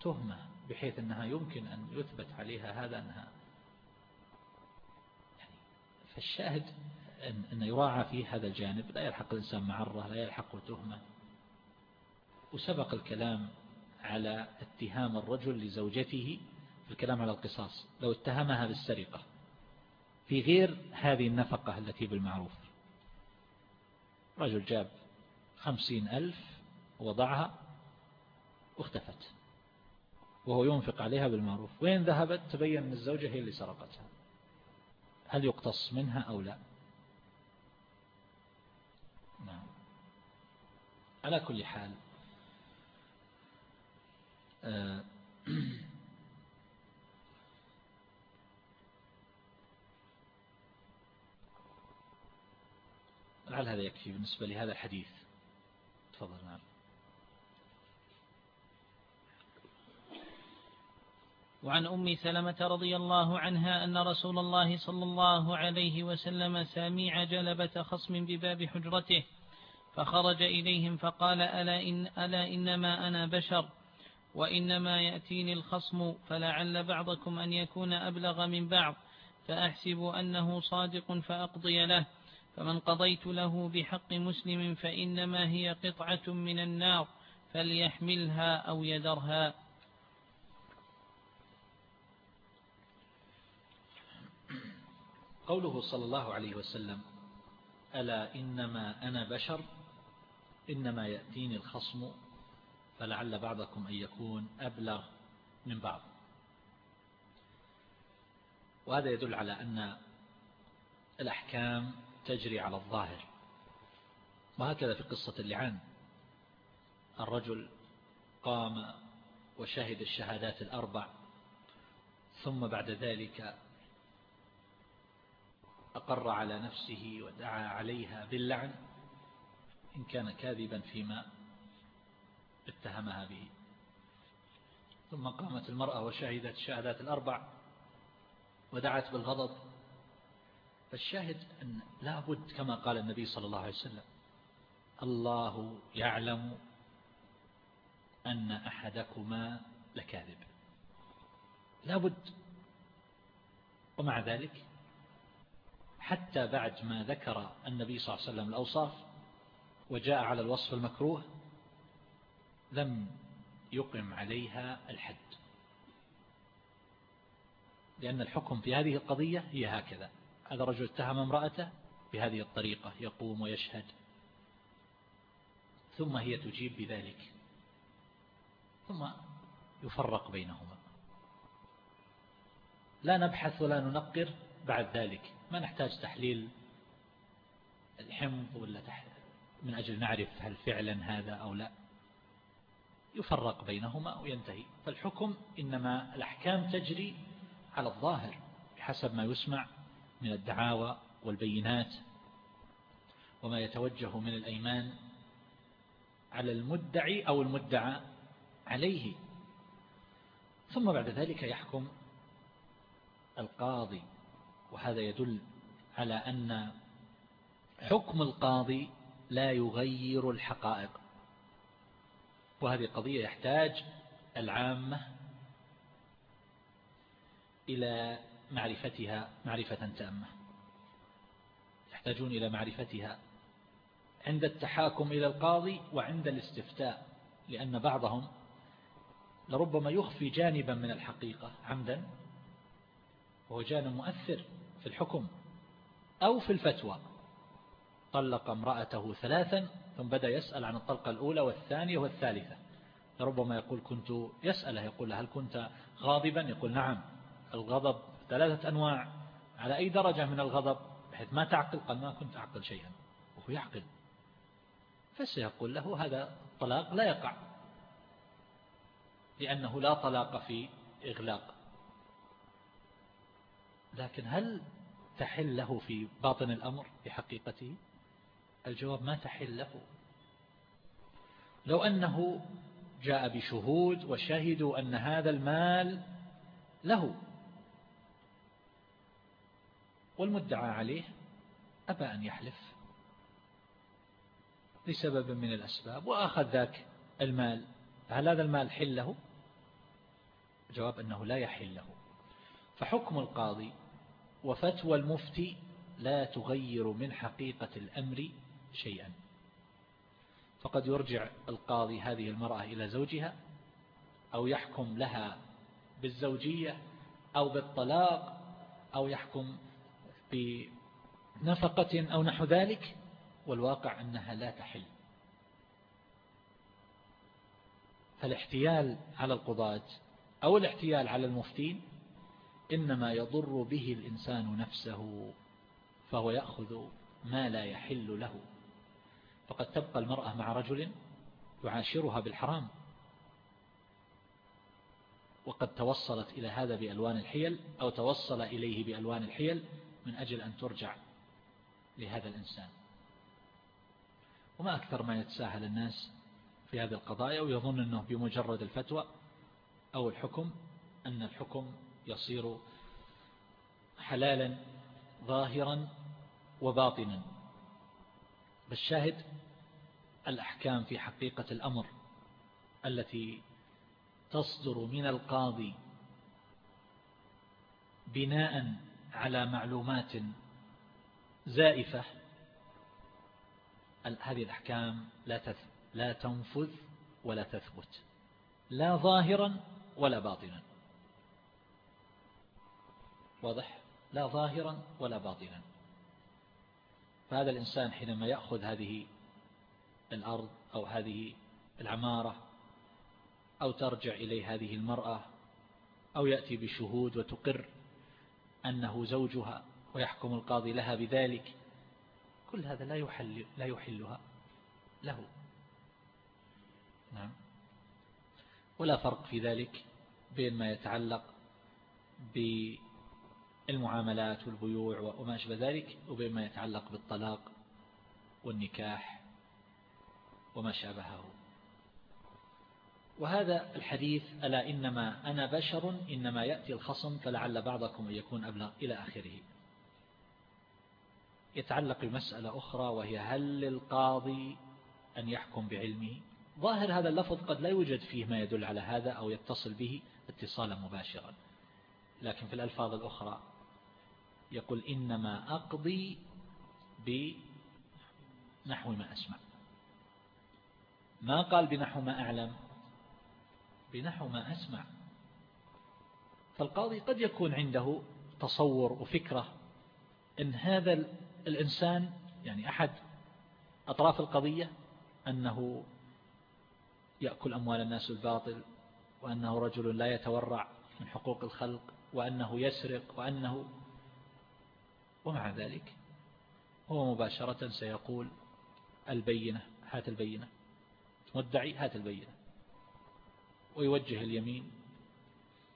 تهمة بحيث أنها يمكن أن يثبت عليها هذا أنها. فالشاهد أن, يراعى فيه هذا الجانب. لا يلحق الإنسان معرة لا يلحق تهمة. وسبق الكلام على اتهام الرجل لزوجته في الكلام على القصاص لو اتهمها بالسرقة في غير هذه النفقة التي بالمعروف. رجل جاب خمسين ألف وضعها واختفت وهو ينفق عليها بالمعروف. وين ذهبت؟ تبين أن الزوجة هي اللي سرقتها. هل يقتص منها أو لا؟ نعم. على كل حال لعل هذا يكفي بالنسبة لهذا الحديث. تفضل نعم. وعن أم سلمة رضي الله عنها أن رسول الله صلى الله عليه وسلم سامع جلبة خصم بباب حجرته فخرج إليهم فقال ألا, إن ألا إنما أنا بشر؟ وإنما يأتيني الخصم فلعل بعضكم أن يكون أبلغ من بعض فأحسب أنه صادق فأقضي له فمن قضيت له بحق مسلم فإنما هي قطعة من النار فليحملها أو يذرها. قوله صلى الله عليه وسلم ألا إنما أنا بشر؟ إنما يأتيني الخصم فلعل بعضكم أن يكون أبلغ من بعض. وهذا يدل على أن الأحكام تجري على الظاهر. وهكذا في قصة اللعان. الرجل قام وشهد الشهادات الأربع ثم بعد ذلك أقر على نفسه ودعا عليها باللعن إن كان كاذبا فيما اتهمها به. ثم قامت المرأة وشهدت الشهادات الأربع ودعت بالغضب. فالشاهد أن لا بد كما قال النبي صلى الله عليه وسلم الله يعلم أن أحدكما لكاذب. لا بد. ومع ذلك حتى بعد ما ذكر النبي صلى الله عليه وسلم الأوصاف وجاء على الوصف المكروه لم يقم عليها الحد. لأن الحكم في هذه القضية هي هكذا. هذا رجل اتهم امرأته بهذه الطريقة يقوم ويشهد. ثم هي تجيب بذلك. ثم يفرق بينهما. لا نبحث ولا ننقر بعد ذلك. ما نحتاج تحليل الحمض ولا من أجل نعرف هل فعلا هذا أو لا. يفرق بينهما وينتهي. فالحكم إنما الأحكام تجري على الظاهر بحسب ما يسمع من الدعاوى والبينات وما يتوجه من الأيمان على المدعي أو المدعى عليه. ثم بعد ذلك يحكم القاضي وهذا يدل على أن حكم القاضي لا يغير الحقائق. وهذه قضية يحتاج العامة إلى معرفتها معرفة تامة. يحتاجون إلى معرفتها عند التحاكم إلى القاضي وعند الاستفتاء لأن بعضهم لربما يخفي جانبا من الحقيقة عمدا وهو جانب مؤثر في الحكم أو في الفتوى. طلق امرأته ثلاثا ثم بدأ يسأل عن الطلقة الأولى والثانية والثالثة. لربما يقول كنت يسأله يقول هل كنت غاضبا؟ يقول نعم. الغضب ثلاثة أنواع. على أي درجة من الغضب؟ بحيث ما تعقل؟ قال ما كنت أعقل شيئا. وهو يعقل. فسيقول له هذا الطلاق لا يقع لأنه لا طلاق في إغلاق. لكن هل تحل له في باطن الأمر؟ في حقيقته؟ الجواب ما تحل له. لو أنه جاء بشهود وشهدوا أن هذا المال له والمدعى عليه أبى أن يحلف لسبب من الأسباب وأخذ ذاك المال. هل هذا المال حل له؟ الجواب أنه لا يحل له. فحكم القاضي وفتوى المفتي لا تغير من حقيقة الأمر شيئا. فقد يرجع القاضي هذه المرأة إلى زوجها أو يحكم لها بالزوجية أو بالطلاق أو يحكم بنفقة أو نحو ذلك والواقع أنها لا تحل. فالاحتيال على القضاة أو الاحتيال على المفتين إنما يضر به الإنسان نفسه فهو يأخذ ما لا يحل له. فقد تبقى المرأة مع رجل يعاشرها بالحرام. وقد توصلت إلى هذا بألوان الحيل أو توصل إليه بألوان الحيل من أجل أن ترجع لهذا الإنسان. وما أكثر ما يتساهل الناس في هذه القضايا ويظن أنه بمجرد الفتوى أو الحكم أن الحكم يصير حلالا ظاهرا وباطنا. بالشاهد الأحكام في حقيقة الأمر التي تصدر من القاضي بناء على معلومات زائفة هذه الأحكام لا لا تنفذ ولا تثبت لا ظاهرا ولا باطنا. واضح؟ لا ظاهرا ولا باطنا. فهذا الإنسان حينما يأخذ هذه الأرض أو هذه العمارة أو ترجع إليه هذه المرأة أو يأتي بشهود وتقر أنه زوجها ويحكم القاضي لها بذلك كل هذا لا يحل لا يحلها له. نعم. ولا فرق في ذلك بين ما يتعلق بالمعاملات والبيوع وما أشبه ذلك وبين ما يتعلق بالطلاق والنكاح وما شابهه. وهذا الحديث ألا إنما أنا بشر إنما يأتي الخصم فلعل بعضكم يكون أبلغ إلى آخره. يتعلق بمسألة أخرى وهي هل للقاضي أن يحكم بعلمه؟ ظاهر هذا اللفظ قد لا يوجد فيه ما يدل على هذا أو يتصل به اتصالا مباشرا. لكن في الألفاظ الأخرى يقول إنما أقضي بنحو ما أسمع. ما قال بنحو ما أعلم؟ بنحو ما أسمع. فالقاضي قد يكون عنده تصور وفكرة أن هذا الإنسان يعني أحد أطراف القضية أنه يأكل أموال الناس الباطل وأنه رجل لا يتورع من حقوق الخلق وأنه يسرق وأنه ومع ذلك هو مباشرة سيقول البينة هات البينة. مدعي هات البينة. ويوجه اليمين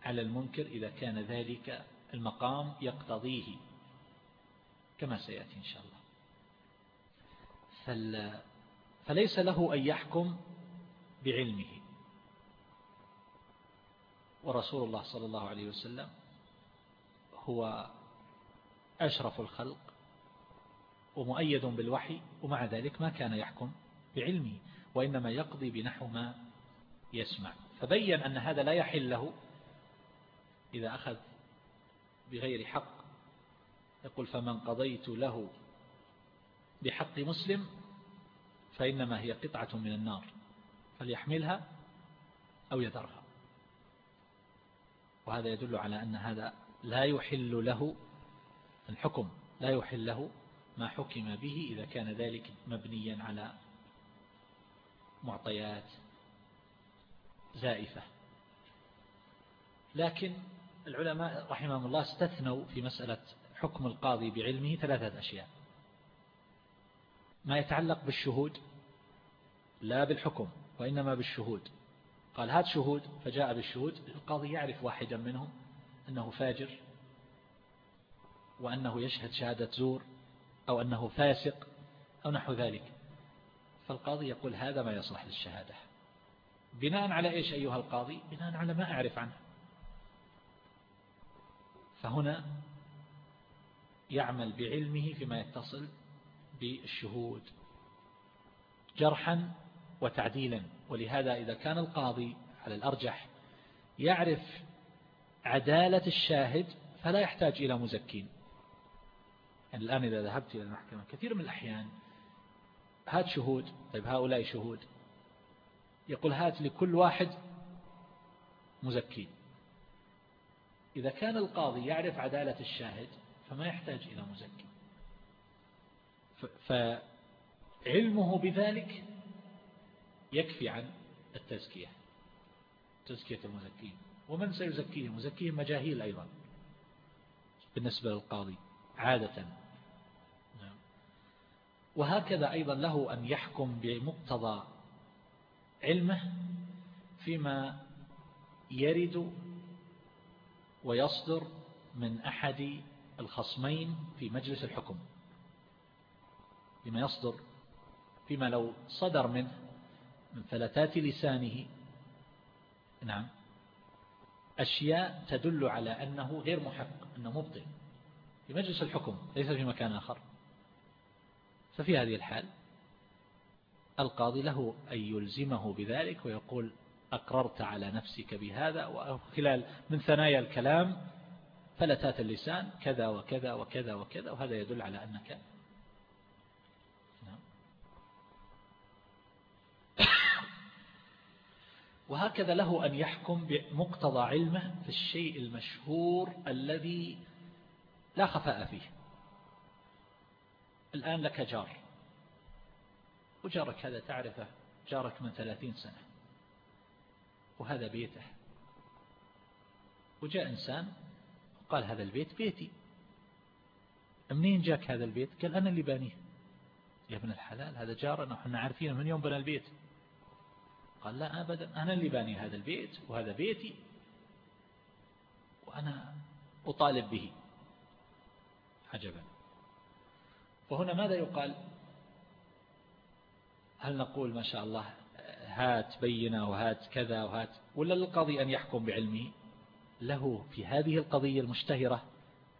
على المنكر إذا كان ذلك المقام يقتضيه كما سيأتي إن شاء الله. فل فليس له أن يحكم بعلمه. ورسول الله صلى الله عليه وسلم هو أشرف الخلق ومؤيد بالوحي ومع ذلك ما كان يحكم بعلمه وإنما يقضي بنحو ما يسمع. فبين أن هذا لا يحل له إذا أخذ بغير حق. يقول فمن قضيت له بحق مسلم فإنما هي قطعة من النار فليحملها أو يذرها. وهذا يدل على أن هذا لا يحل له الحكم لا يحل له ما حكم به إذا كان ذلك مبنيا على معطيات زائفة. لكن العلماء رحمهم الله استثنوا في مسألة حكم القاضي بعلمه ثلاثة أشياء. ما يتعلق بالشهود لا بالحكم وإنما بالشهود. قال هات شهود فجاء بالشهود القاضي يعرف واحدا منهم أنه فاجر وأنه يشهد شهادة زور أو أنه فاسق أو نحو ذلك. فالقاضي يقول هذا ما يصلح للشهادة. بناء على إيش أيها القاضي؟ بناء على ما أعرف عنه. فهنا يعمل بعلمه فيما يتصل بالشهود جرحا وتعديلا. ولهذا إذا كان القاضي على الأرجح يعرف عدالة الشاهد فلا يحتاج إلى مزكين. يعني الآن إذا ذهبت إلى المحكمة كثير من الأحيان هات شهود طيب هؤلاء شهود. يقول هات لكل واحد مزكي. إذا كان القاضي يعرف عدالة الشاهد فما يحتاج إلى مزكي. فعلمه بذلك يكفي عن التزكية تزكية المزكين ومن سيزكيهم؟ مزكيهم مجاهيل أيضا بالنسبة للقاضي عادة. وهكذا أيضا له أن يحكم بمقتضى علمه فيما يرد ويصدر من أحد الخصمين في مجلس الحكم فيما يصدر فيما لو صدر منه من فلتات لسانه. نعم. أشياء تدل على أنه غير محق أنه مبطل في مجلس الحكم ليس في مكان آخر. ففي هذه الحال القاضي له أن يلزمه بذلك ويقول أقررت على نفسك بهذا وخلال من ثنايا الكلام فلتات اللسان كذا وكذا وكذا وكذا وهذا يدل على أنك نعم. وهكذا له أن يحكم بمقتضى علمه في الشيء المشهور الذي لا خفاء فيه الآن لك جار. وجارك هذا تعرفه جارك من ثلاثين سنة. وهذا بيته. وجاء إنسان قال هذا البيت بيتي. منين جاك هذا البيت؟ قال أنا اللي بانيه يا ابن الحلال هذا جارنا وحنا عارفين من يوم بنى البيت. قال لا أبدا أنا اللي باني هذا البيت وهذا بيتي. وأنا أطالب به. عجبا. وهنا ماذا يقال؟ هل نقول ما شاء الله هات بينة وهات كذا وهات ولا للقاضي أن يحكم بعلمه؟ له في هذه القضية المشتهرة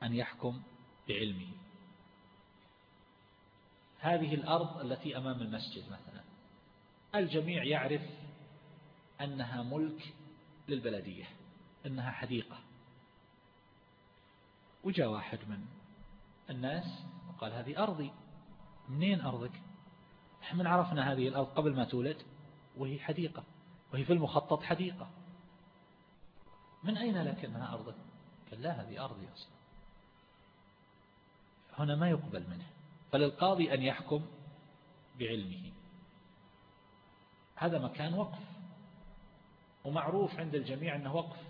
أن يحكم بعلمه. هذه الأرض التي أمام المسجد مثلا الجميع يعرف أنها ملك للبلدية أنها حديقة. وجاء واحد من الناس وقال هذه أرضي. منين أرضك؟ من عرفنا هذه الأرض قبل ما تولد وهي حديقة وهي في المخطط حديقة. من أين لك أنها أرضك؟ قال لا هذه أرضي أصلا. هنا ما يقبل منه فللقاضي أن يحكم بعلمه. هذا مكان وقف ومعروف عند الجميع أنه وقف.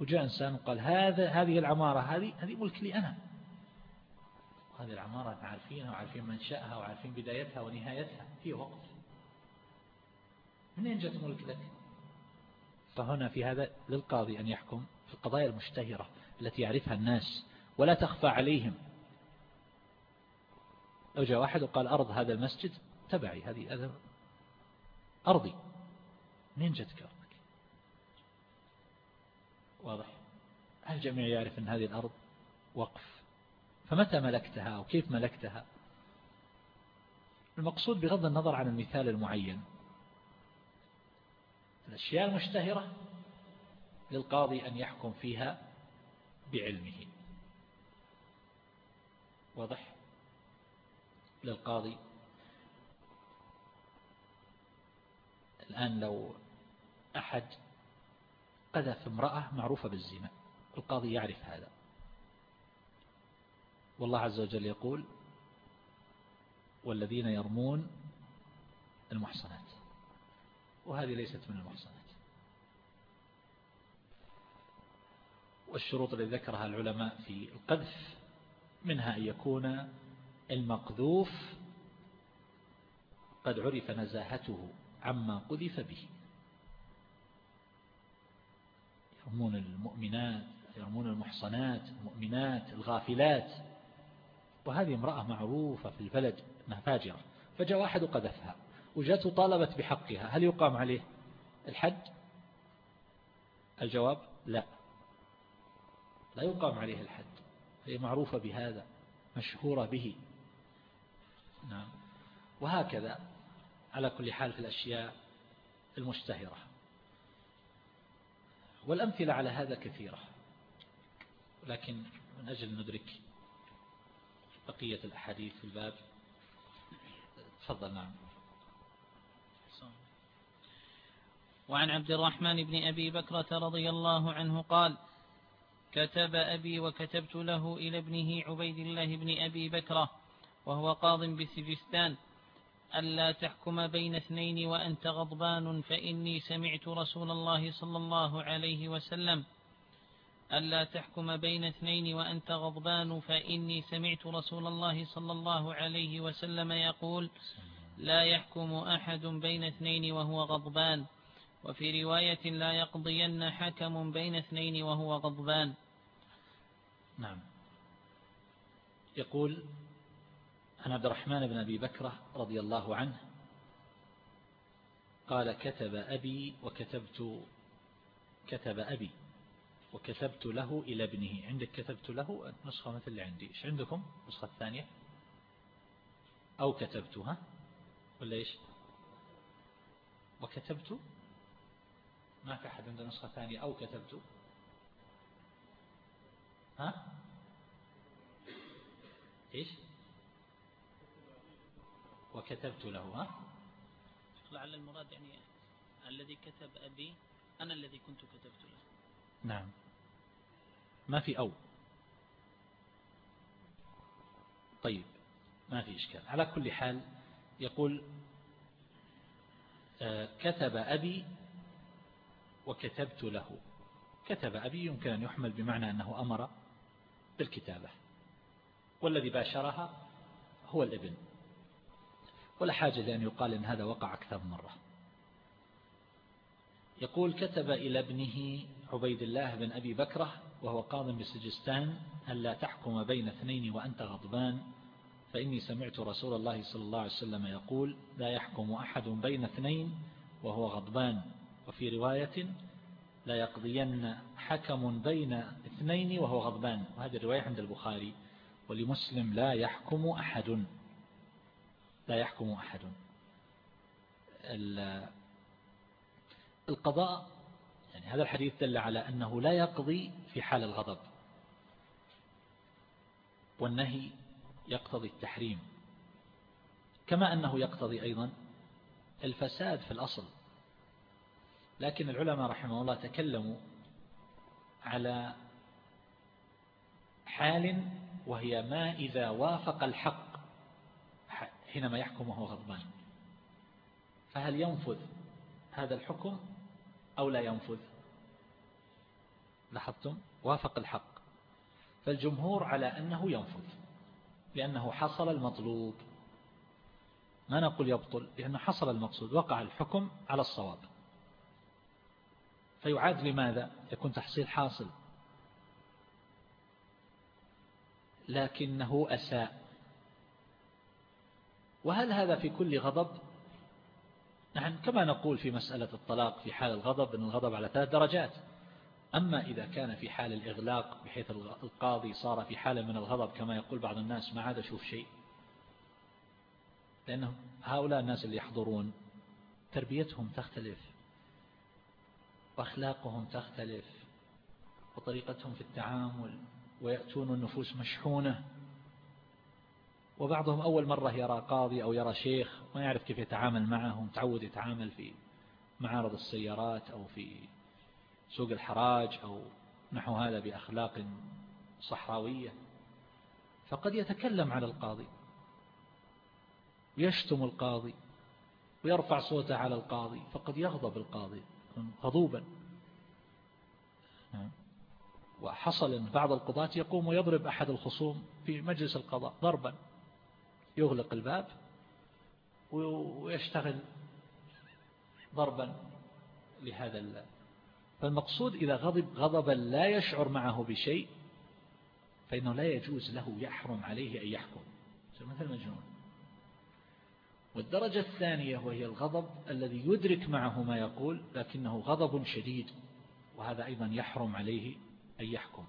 وجاء إنسان وقال هذا هذه العمارة هذه هذه ملك لي أنا. هذه العمارة عارفينها وعارفين منشأها وعارفين بدايتها ونهايتها هي وقف منين جت ملك لك؟ فهنا في هذا للقاضي أن يحكم في القضايا المشتهرة التي يعرفها الناس ولا تخفى عليهم. لو جاء واحد وقال أرض هذا المسجد تبعي هذه أرضي. منين جتك أرضك واضح؟ الجميع يعرف أن هذه الأرض وقف؟ فمتى ملكتها وكيف ملكتها؟ المقصود بغض النظر عن المثال المعين. الأشياء المشتهرة للقاضي أن يحكم فيها بعلمه. واضح؟ للقاضي. الآن لو أحد قذف امرأة معروفة بالزنا القاضي يعرف هذا. والله عز وجل يقول والذين يرمون المحصنات. وهذه ليست من المحصنات. والشروط التي ذكرها العلماء في القذف منها أن يكون المقذوف قد عرف نزاهته عما قذف به. يرمون المؤمنات يرمون المحصنات المؤمنات الغافلات. وهذه امرأة معروفة في البلد أنها فاجرة فجاء واحد وقذفها وجاءت طالبت بحقها هل يقام عليه الحد؟ الجواب لا لا يقام عليه الحد هي معروفة بهذا مشهورة به. نعم. وهكذا على كل حال في الأشياء المشتهرة. والأمثلة على هذا كثيرة ولكن من أجل ندرك بقية الأحاديث في الباب؟ تفضل نعم. وعن عبد الرحمن بن أبي بكرة رضي الله عنه قال كتب أبي وكتبت له إلى ابنه عبيد الله بن أبي بكرة وهو قاض بسجستان ألا تحكم بين اثنين وأنت غضبان فإني سمعت رسول الله صلى الله عليه وسلم ألا تحكم بين اثنين وأنت غضبان فإني سمعت رسول الله صلى الله عليه وسلم يقول لا يحكم أحد بين اثنين وهو غضبان. وفي رواية لا يقضين حكم بين اثنين وهو غضبان. نعم. يقول عن عبد الرحمن بن أبي بكرة رضي الله عنه قال كتب أبي وكتبت كتب أبي. وكتبت له إلى ابنه. عندك كتبت له؟ نسخة مثل اللي عندي. إيش عندكم؟ نسخة الثانية أو كتبتها ولا إيش؟ وكتبت؟ ما في أحد عنده نسخة ثانية. أو كتبت. ها؟ إيش؟ وكتبت له ها؟ لعل المراد يعني الذي كتب أبي أنا الذي كنت كتبت له. نعم. ما في أو. طيب ما في إشكال. على كل حال يقول آه، كتب أبي وكتبت له. كتب أبي يمكن أن يحمل بمعنى أنه أمر بالكتابة. والذي باشرها هو الابن. ولا حاجة لأن يقال إن هذا وقع أكثر مرة. يقول كتب إلى ابنه عبيد الله بن أبي بكرة وهو قاض بسجستان ألا تحكم بين اثنين وأنت غضبان. فإني سمعت رسول الله صلى الله عليه وسلم يقول لا يحكم أحد بين اثنين وهو غضبان. وفي رواية لا يقضين حكم بين اثنين وهو غضبان. وهذه الرواية عند البخاري ولمسلم لا يحكم أحد. لا يحكم أحد. القضاء يعني هذا الحديث دل على أنه لا يقضي في حال الغضب. والنهي يقتضي التحريم. كما أنه يقتضي أيضا الفساد في الأصل. لكن العلماء رحمه الله تكلموا على حال وهي ما إذا وافق الحق حينما يحكم وهو غضبان. فهل ينفذ هذا الحكم أو لا ينفذ؟ لاحظتم؟ وافق الحق. فالجمهور على أنه ينفذ لأنه حصل المطلوب. ما نقول يبطل؟ لأنه حصل المقصود وقع الحكم على الصواب. فيعاد لماذا؟ يكون تحصيل حاصل. لكنه أساء. وهل هذا في كل غضب؟ نحن كما نقول في مسألة الطلاق في حال الغضب أن الغضب على ثلاث درجات. أما إذا كان في حال الإغلاق بحيث القاضي صار في حالة من الغضب كما يقول بعض الناس ما عاد أشوف شيء. لأنهم هؤلاء الناس اللي يحضرون تربيتهم تختلف وأخلاقهم تختلف وطريقتهم في التعامل ويأتون النفوس مشحونة. وبعضهم أول مرة يرى قاضي أو يرى شيخ ما يعرف كيف يتعامل معه متعود يتعامل في معارض السيارات أو في سوق الحراج أو نحو هذا بأخلاق صحراوية فقد يتكلم على القاضي ويشتم القاضي ويرفع صوته على القاضي فقد يغضب القاضي غضوبا. وحصل أن بعض القضاة يقوم ويضرب أحد الخصوم في مجلس القضاء ضربا. يغلق الباب ويشتغل ضربا لهذا فالمقصود إذا غضب غضبا لا يشعر معه بشيء فإنه لا يجوز له يحرم عليه أن يحكم. مثل مجنون والدرجة الثانية وهي الغضب الذي يدرك معه ما يقول لكنه غضب شديد وهذا أيضا يحرم عليه أن يحكم.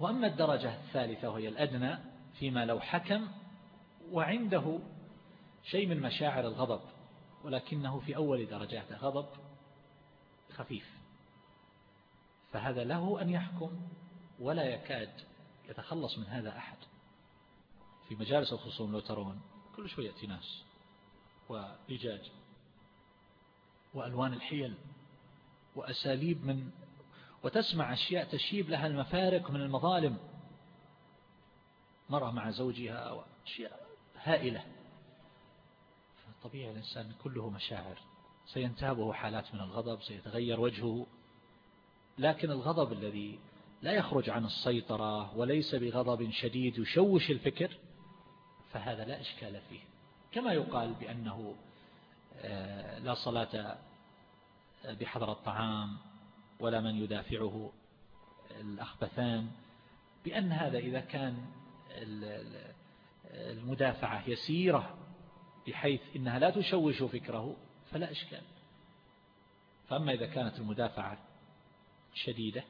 وأما الدرجة الثالثة وهي الأدنى فيما لو حكم وعنده شيء من مشاعر الغضب ولكنه في أول درجاته غضب خفيف. فهذا له أن يحكم ولا يكاد يتخلص من هذا أحد. في مجالس الخصوم لو ترون كل شوية يأتي ناس ولجاج وألوان الحيل وأساليب من وتسمع أشياء تشيب لها المفارق من المظالم. مرأة مع زوجها وأشياء هائلة. طبيعي الإنسان كله مشاعر. سينتابه حالات من الغضب سيتغير وجهه. لكن الغضب الذي لا يخرج عن السيطرة وليس بغضب شديد يشوش الفكر فهذا لا إشكال فيه. كما يقال بأنه آه، لا صلاة بحضر الطعام ولا من يدافعه الأخبثان بأن هذا إذا كان المدافعة يسيرة بحيث إنها لا تشوش فكره فلا إشكال. فأما إذا كانت المدافعة شديدة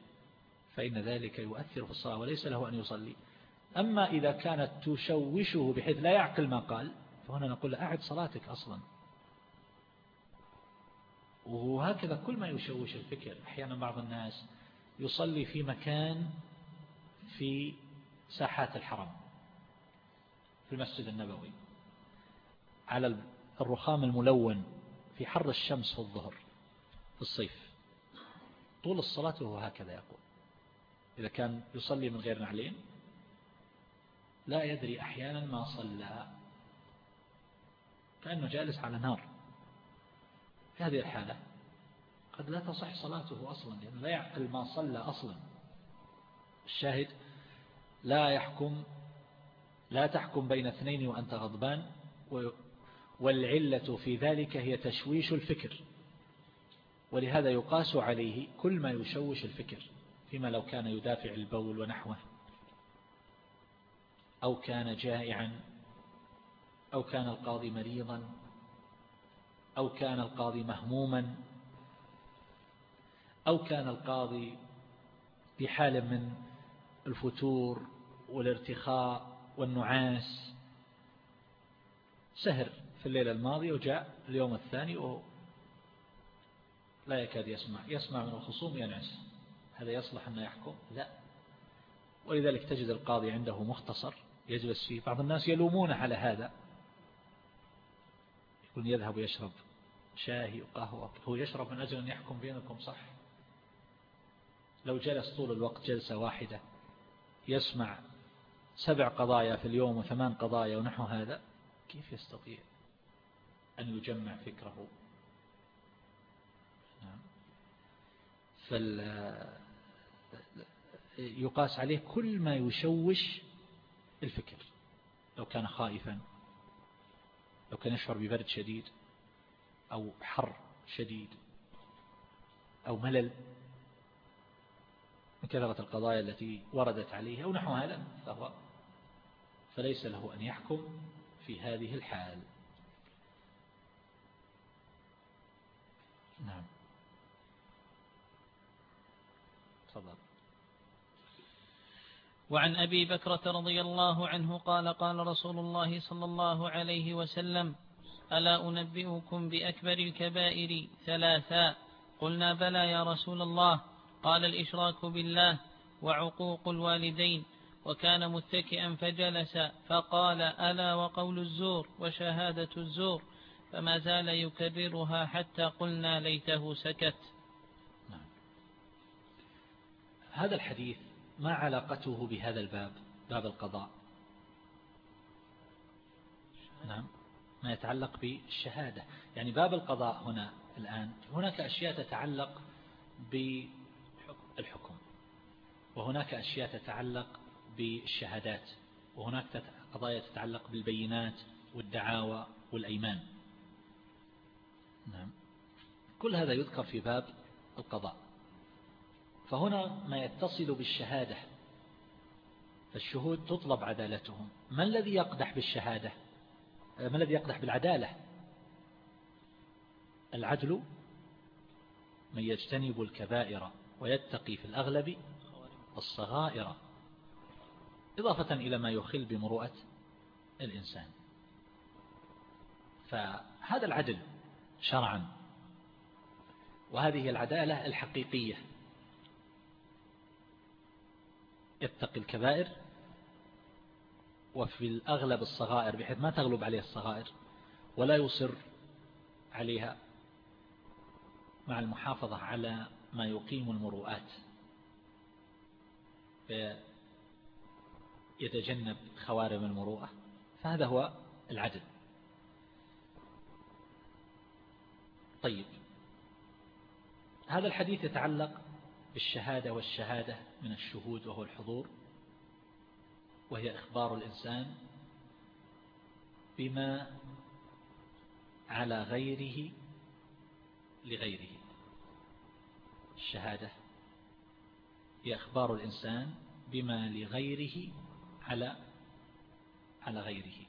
فإن ذلك يؤثر في الصلاة وليس له أن يصلي. أما إذا كانت تشوشه بحيث لا يعقل ما قال فهنا نقول أعد صلاتك أصلا. وهكذا كل ما يشوش الفكر. أحيانا بعض الناس يصلي في مكان في ساحات الحرم في المسجد النبوي على الرخام الملون. في حر الشمس في الظهر في الصيف. طول الصلاة وهو هكذا يقول. إذا كان يصلي من غير نعلين لا يدري أحيانا ما صلى. كأنه جالس على نار. في هذه الحالة قد لا تصح صلاته أصلا لأنه لا يعقل ما صلى أصلا. الشاهد لا يحكم لا تحكم بين اثنين وأنت غضبان والعلة في ذلك هي تشويش الفكر. ولهذا يقاس عليه كل ما يشوش الفكر فيما لو كان يدافع البول ونحوه أو كان جائعا أو كان القاضي مريضا أو كان القاضي مهموما أو كان القاضي بحال من الفتور والارتخاء والنعاس. سهر. في الليلة الماضية وجاء اليوم الثاني وهو لا يكاد يسمع. يسمع من الخصوم ينعس. هذا يصلح أن يحكم؟ لا. ولذلك تجد القاضي عنده مختصر يجلس فيه. بعض الناس يلومونه على هذا. يكون يذهب يشرب شاهي وقهوة. هو يشرب من أجل أن يحكم بينكم صح؟ لو جلس طول الوقت جلسة واحدة يسمع سبع قضايا في اليوم وثمان قضايا ونحو هذا كيف يستطيع؟ أن يجمع فكره. نعم. فال يقاس عليه كل ما يشوش الفكر. لو كان خائفا لو كان يشعر ببرد شديد أو حر شديد أو ملل من كثرة القضايا التي وردت عليه أو نحو هذا فهو فليس له أن يحكم في هذه الحال. نعم. تفضل. وعن أبي بكرة رضي الله عنه قال قال رسول الله صلى الله عليه وسلم ألا أنبئكم بأكبر الكبائر ثلاثا؟ قلنا بلى يا رسول الله. قال الإشراك بالله وعقوق الوالدين وكان متكئا فجلس فقال ألا وقول الزور وشهادة الزور؟ فما زال يكررها حتى قلنا ليته سكت. نعم. هذا الحديث ما علاقته بهذا الباب باب القضاء؟ نعم. ما يتعلق بالشهادة. يعني باب القضاء هنا الآن هناك أشياء تتعلق بالحكم وهناك أشياء تتعلق بالشهادات وهناك قضايا تتعلق بالبينات والدعاوى والأيمان. نعم. كل هذا يذكر في باب القضاء. فهنا ما يتصل بالشهادة. فالشهود تطلب عدالتهم. ما الذي يقدح بالشهادة؟ ما الذي يقدح بالعدالة؟ العدل من يجتنب الكبائر ويتقي في الأغلب الصغائر. إضافة إلى ما يخل بمروءة الإنسان. فهذا العدل شرعا. وهذه العدالة الحقيقية. يتقي الكبائر وفي الأغلب الصغائر بحيث ما تغلب عليه الصغائر ولا يصر عليها مع المحافظة على ما يقيم المروءات. يتجنب خوارم المروءة. فهذا هو العدل. طيب. هذا الحديث يتعلق بالشهادة والشهادة من الشهود وهو الحضور وهي إخبار الإنسان بما على غيره لغيره. الشهادة هي إخبار الإنسان بما لغيره على على غيره.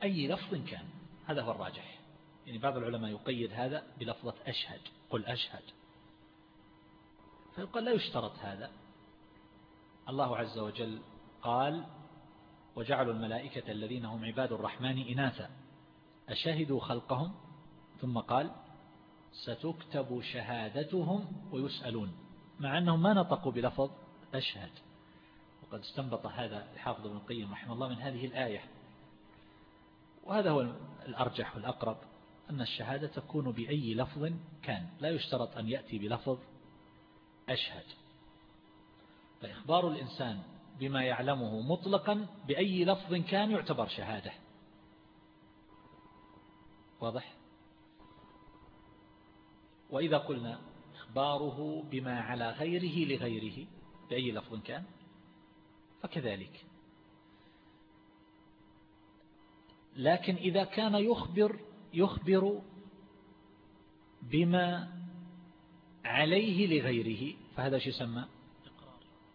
بأي لفظ كان. هذا هو الراجح. يعني بعض العلماء يقيد هذا بلفظة أشهد. قل أشهد. فيقال لا يشترط هذا. الله عز وجل قال وجعلوا الملائكة الذين هم عباد الرحمن إناثا. أشهدوا خلقهم. ثم قال ستكتب شهادتهم ويسألون. مع أنهم ما نطقوا بلفظ أشهد. وقد استنبط هذا الحافظ ابن القيم رحمه الله من هذه الآية. وهذا هو الأرجح والأقرب أن الشهادة تكون بأي لفظ كان. لا يشترط أن يأتي بلفظ أشهد. فإخبار الإنسان بما يعلمه مطلقا بأي لفظ كان يعتبر شهادة. واضح؟ وإذا قلنا إخباره بما على غيره لغيره بأي لفظ كان فكذلك. لكن إذا كان يخبر يخبر بما عليه لغيره فهذا شو يسمى؟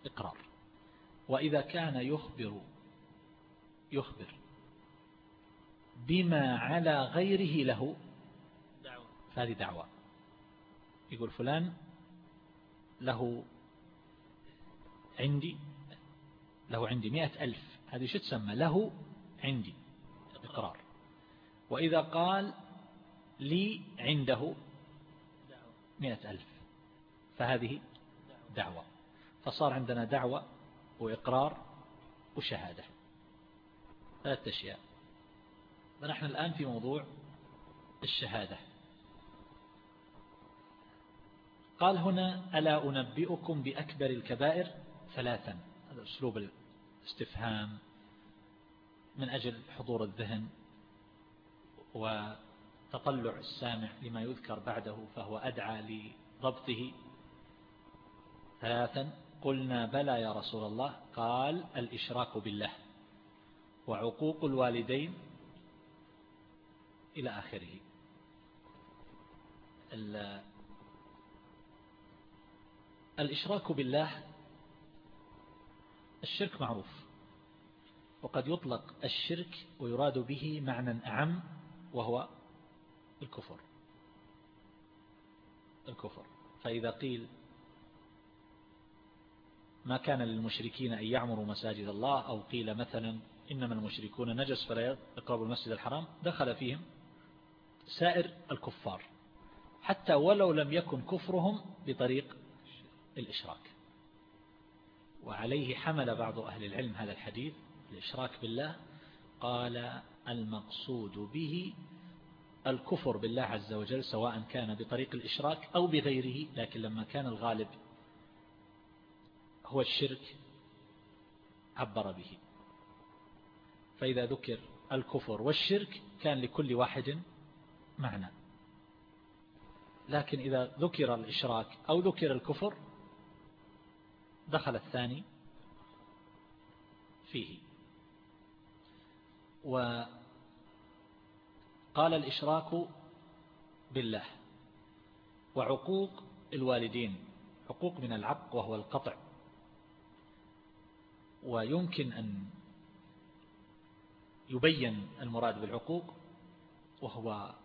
إقرار. وإذا كان يخبر يخبر بما على غيره له فهذه دعوة. يقول فلان له عندي له عندي مئة ألف. هذه شو تسمى؟ له عندي. إقرار وإذا قال لي عنده مئة ألف فهذه دعوة. فصار عندنا دعوة وإقرار وشهادة. ثلاثة أشياء. فنحن الآن في موضوع الشهادة. قال هنا ألا أنبئكم بأكبر الكبائر؟ ثلاثا. هذا أسلوب الاستفهام. من أجل حضور الذهن وتطلع السامع لما يذكر بعده فهو أدعى لضبطه. ثلاثا قلنا بلى يا رسول الله قال الإشراك بالله وعقوق الوالدين إلى آخره. الإشراك بالله الشرك معروف. وقد يطلق الشرك ويراد به معنى أعم وهو الكفر. الكفر. فإذا قيل ما كان للمشركين أن يعمروا مساجد الله أو قيل مثلا إنما المشركون نجس فلا يقربوا المسجد الحرام دخل فيهم سائر الكفار حتى ولو لم يكن كفرهم بطريق الإشراك. وعليه حمل بعض أهل العلم هذا الحديث الإشراك بالله قال المقصود به الكفر بالله عز وجل سواء كان بطريق الإشراك أو بغيره لكن لما كان الغالب هو الشرك عبر به. فإذا ذكر الكفر والشرك كان لكل واحد معنى. لكن إذا ذكر الإشراك أو ذكر الكفر دخل الثاني فيه. وقال الإشراك بالله وعقوق الوالدين حقوق من العق وهو القطع. ويمكن أن يبين المراد بالعقوق وهو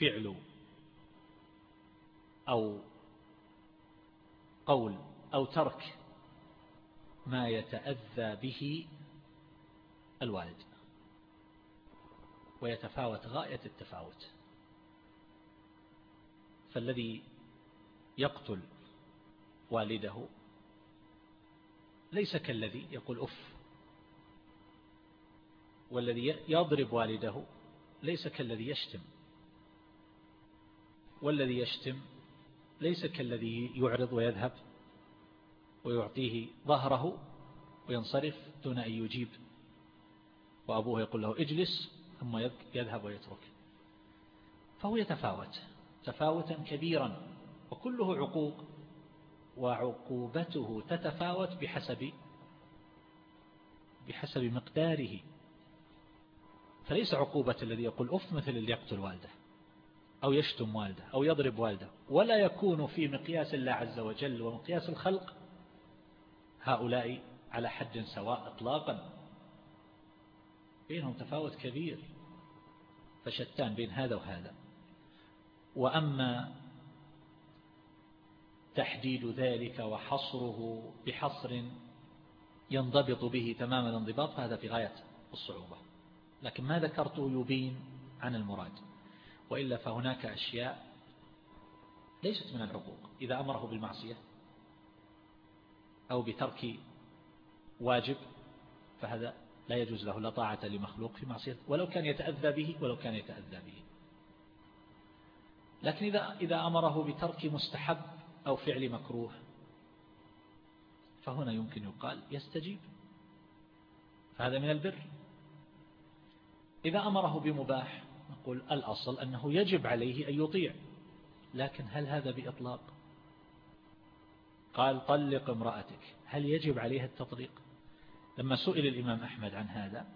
فعل أو قول أو ترك ما يتأذى به الوالد. ويتفاوت غاية التفاوت. فالذي يقتل والده ليس كالذي يقول أف والذي يضرب والده ليس كالذي يشتم والذي يشتم ليس كالذي يعرض ويذهب ويعطيه ظهره وينصرف دون أن يجيب. وأبوه يقول له اجلس ثم يذهب ويترك. فهو يتفاوت تفاوتا كبيرا وكله عقوق وعقوبته تتفاوت بحسب بحسب مقداره. فليس عقوبة الذي يقول أف مثل اللي يقتل والده أو يشتم والده أو يضرب والده ولا يكون في مقياس الله عز وجل ومقياس الخلق هؤلاء على حد سواء اطلاقا. بينهم تفاوت كبير فشتان بين هذا وهذا. وأما تحديد ذلك وحصره بحصر ينضبط به تمام الانضباط فهذا في غاية الصعوبة. لكن ما ذكرته يبين عن المراد. وإلا فهناك أشياء ليست من العقوق. إذا أمره بالمعصية أو بترك واجب فهذا لا يجوز له لا طاعة لمخلوق في معصية ولو كان يتأذى به ولو كان يتأذى به. لكن إذا, إذا أمره بترك مستحب أو فعل مكروه فهنا يمكن يقال يستجيب. فهذا من البر. إذا أمره بمباح نقول الأصل أنه يجب عليه أن يطيع. لكن هل هذا بإطلاق؟ قال طلق امرأتك. هل يجب عليها التطليق؟ لما سئل الإمام أحمد عن هذا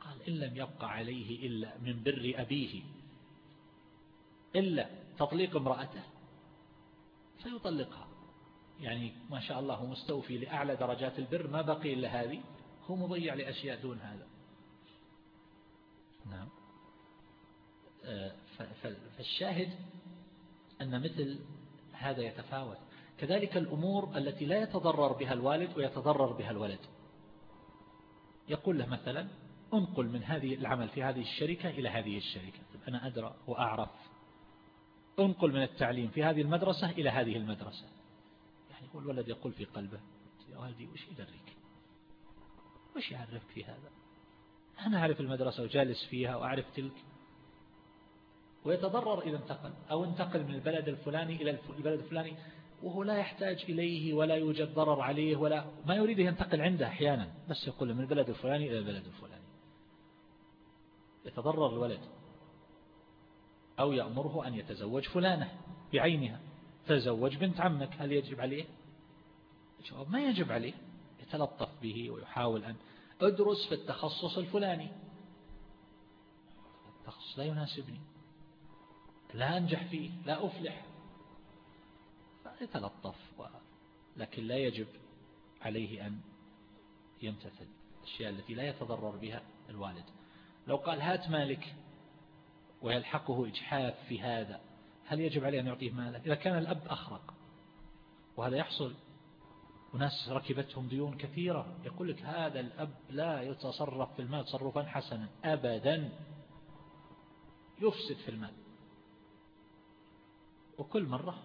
قال إن لم يبقى عليه إلا من بر أبيه إلا تطليق امرأته فيطلقها. يعني ما شاء الله مستوفي لأعلى درجات البر ما بقي إلا هذه هو مضيع لأشياء دون هذا. نعم. آه، فالشاهد أن مثل هذا يتفاوت. كذلك الأمور التي لا يتضرر بها الوالد ويتضرر بها الولد. يقول له مثلا انقل من هذه العمل في هذه الشركة إلى هذه الشركة. أنا أدرى وأعرف. انقل من التعليم في هذه المدرسة إلى هذه المدرسة. يعني يقول الولد يقول في قلبه يا والدي وش يدرك وش يعرفك في هذا؟ أنا أعرف المدرسة وجالس فيها وأعرف تلك. ويتضرر إذا انتقل أو انتقل من البلد الفلاني إلى البلد الفلاني. وهو لا يحتاج إليه ولا يوجد ضرر عليه ولا ما يريد ينتقل عنده أحيانا بس يقول من البلد الفلاني إلى البلد الفلاني. يتضرر الولد. أو يأمره أن يتزوج فلانة بعينها. تزوج بنت عمك هل يجب عليه؟ الجواب ما يجب عليه. يتلطف به ويحاول أن أدرس في التخصص الفلاني. التخصص لا يناسبني. لا أنجح فيه لا أفلح. يتلطف لكن لا يجب عليه أن يمتثل الأشياء التي لا يتضرر بها الوالد. لو قال هات مالك ويلحقه إجحاف في هذا هل يجب عليه أن يعطيه ماله؟ إذا كان الأب أخرق وهذا يحصل وناس ركبتهم ديون كثيرة يقول لك هذا الأب لا يتصرف في المال تصرفا حسنا أبدا يفسد في المال. وكل مرة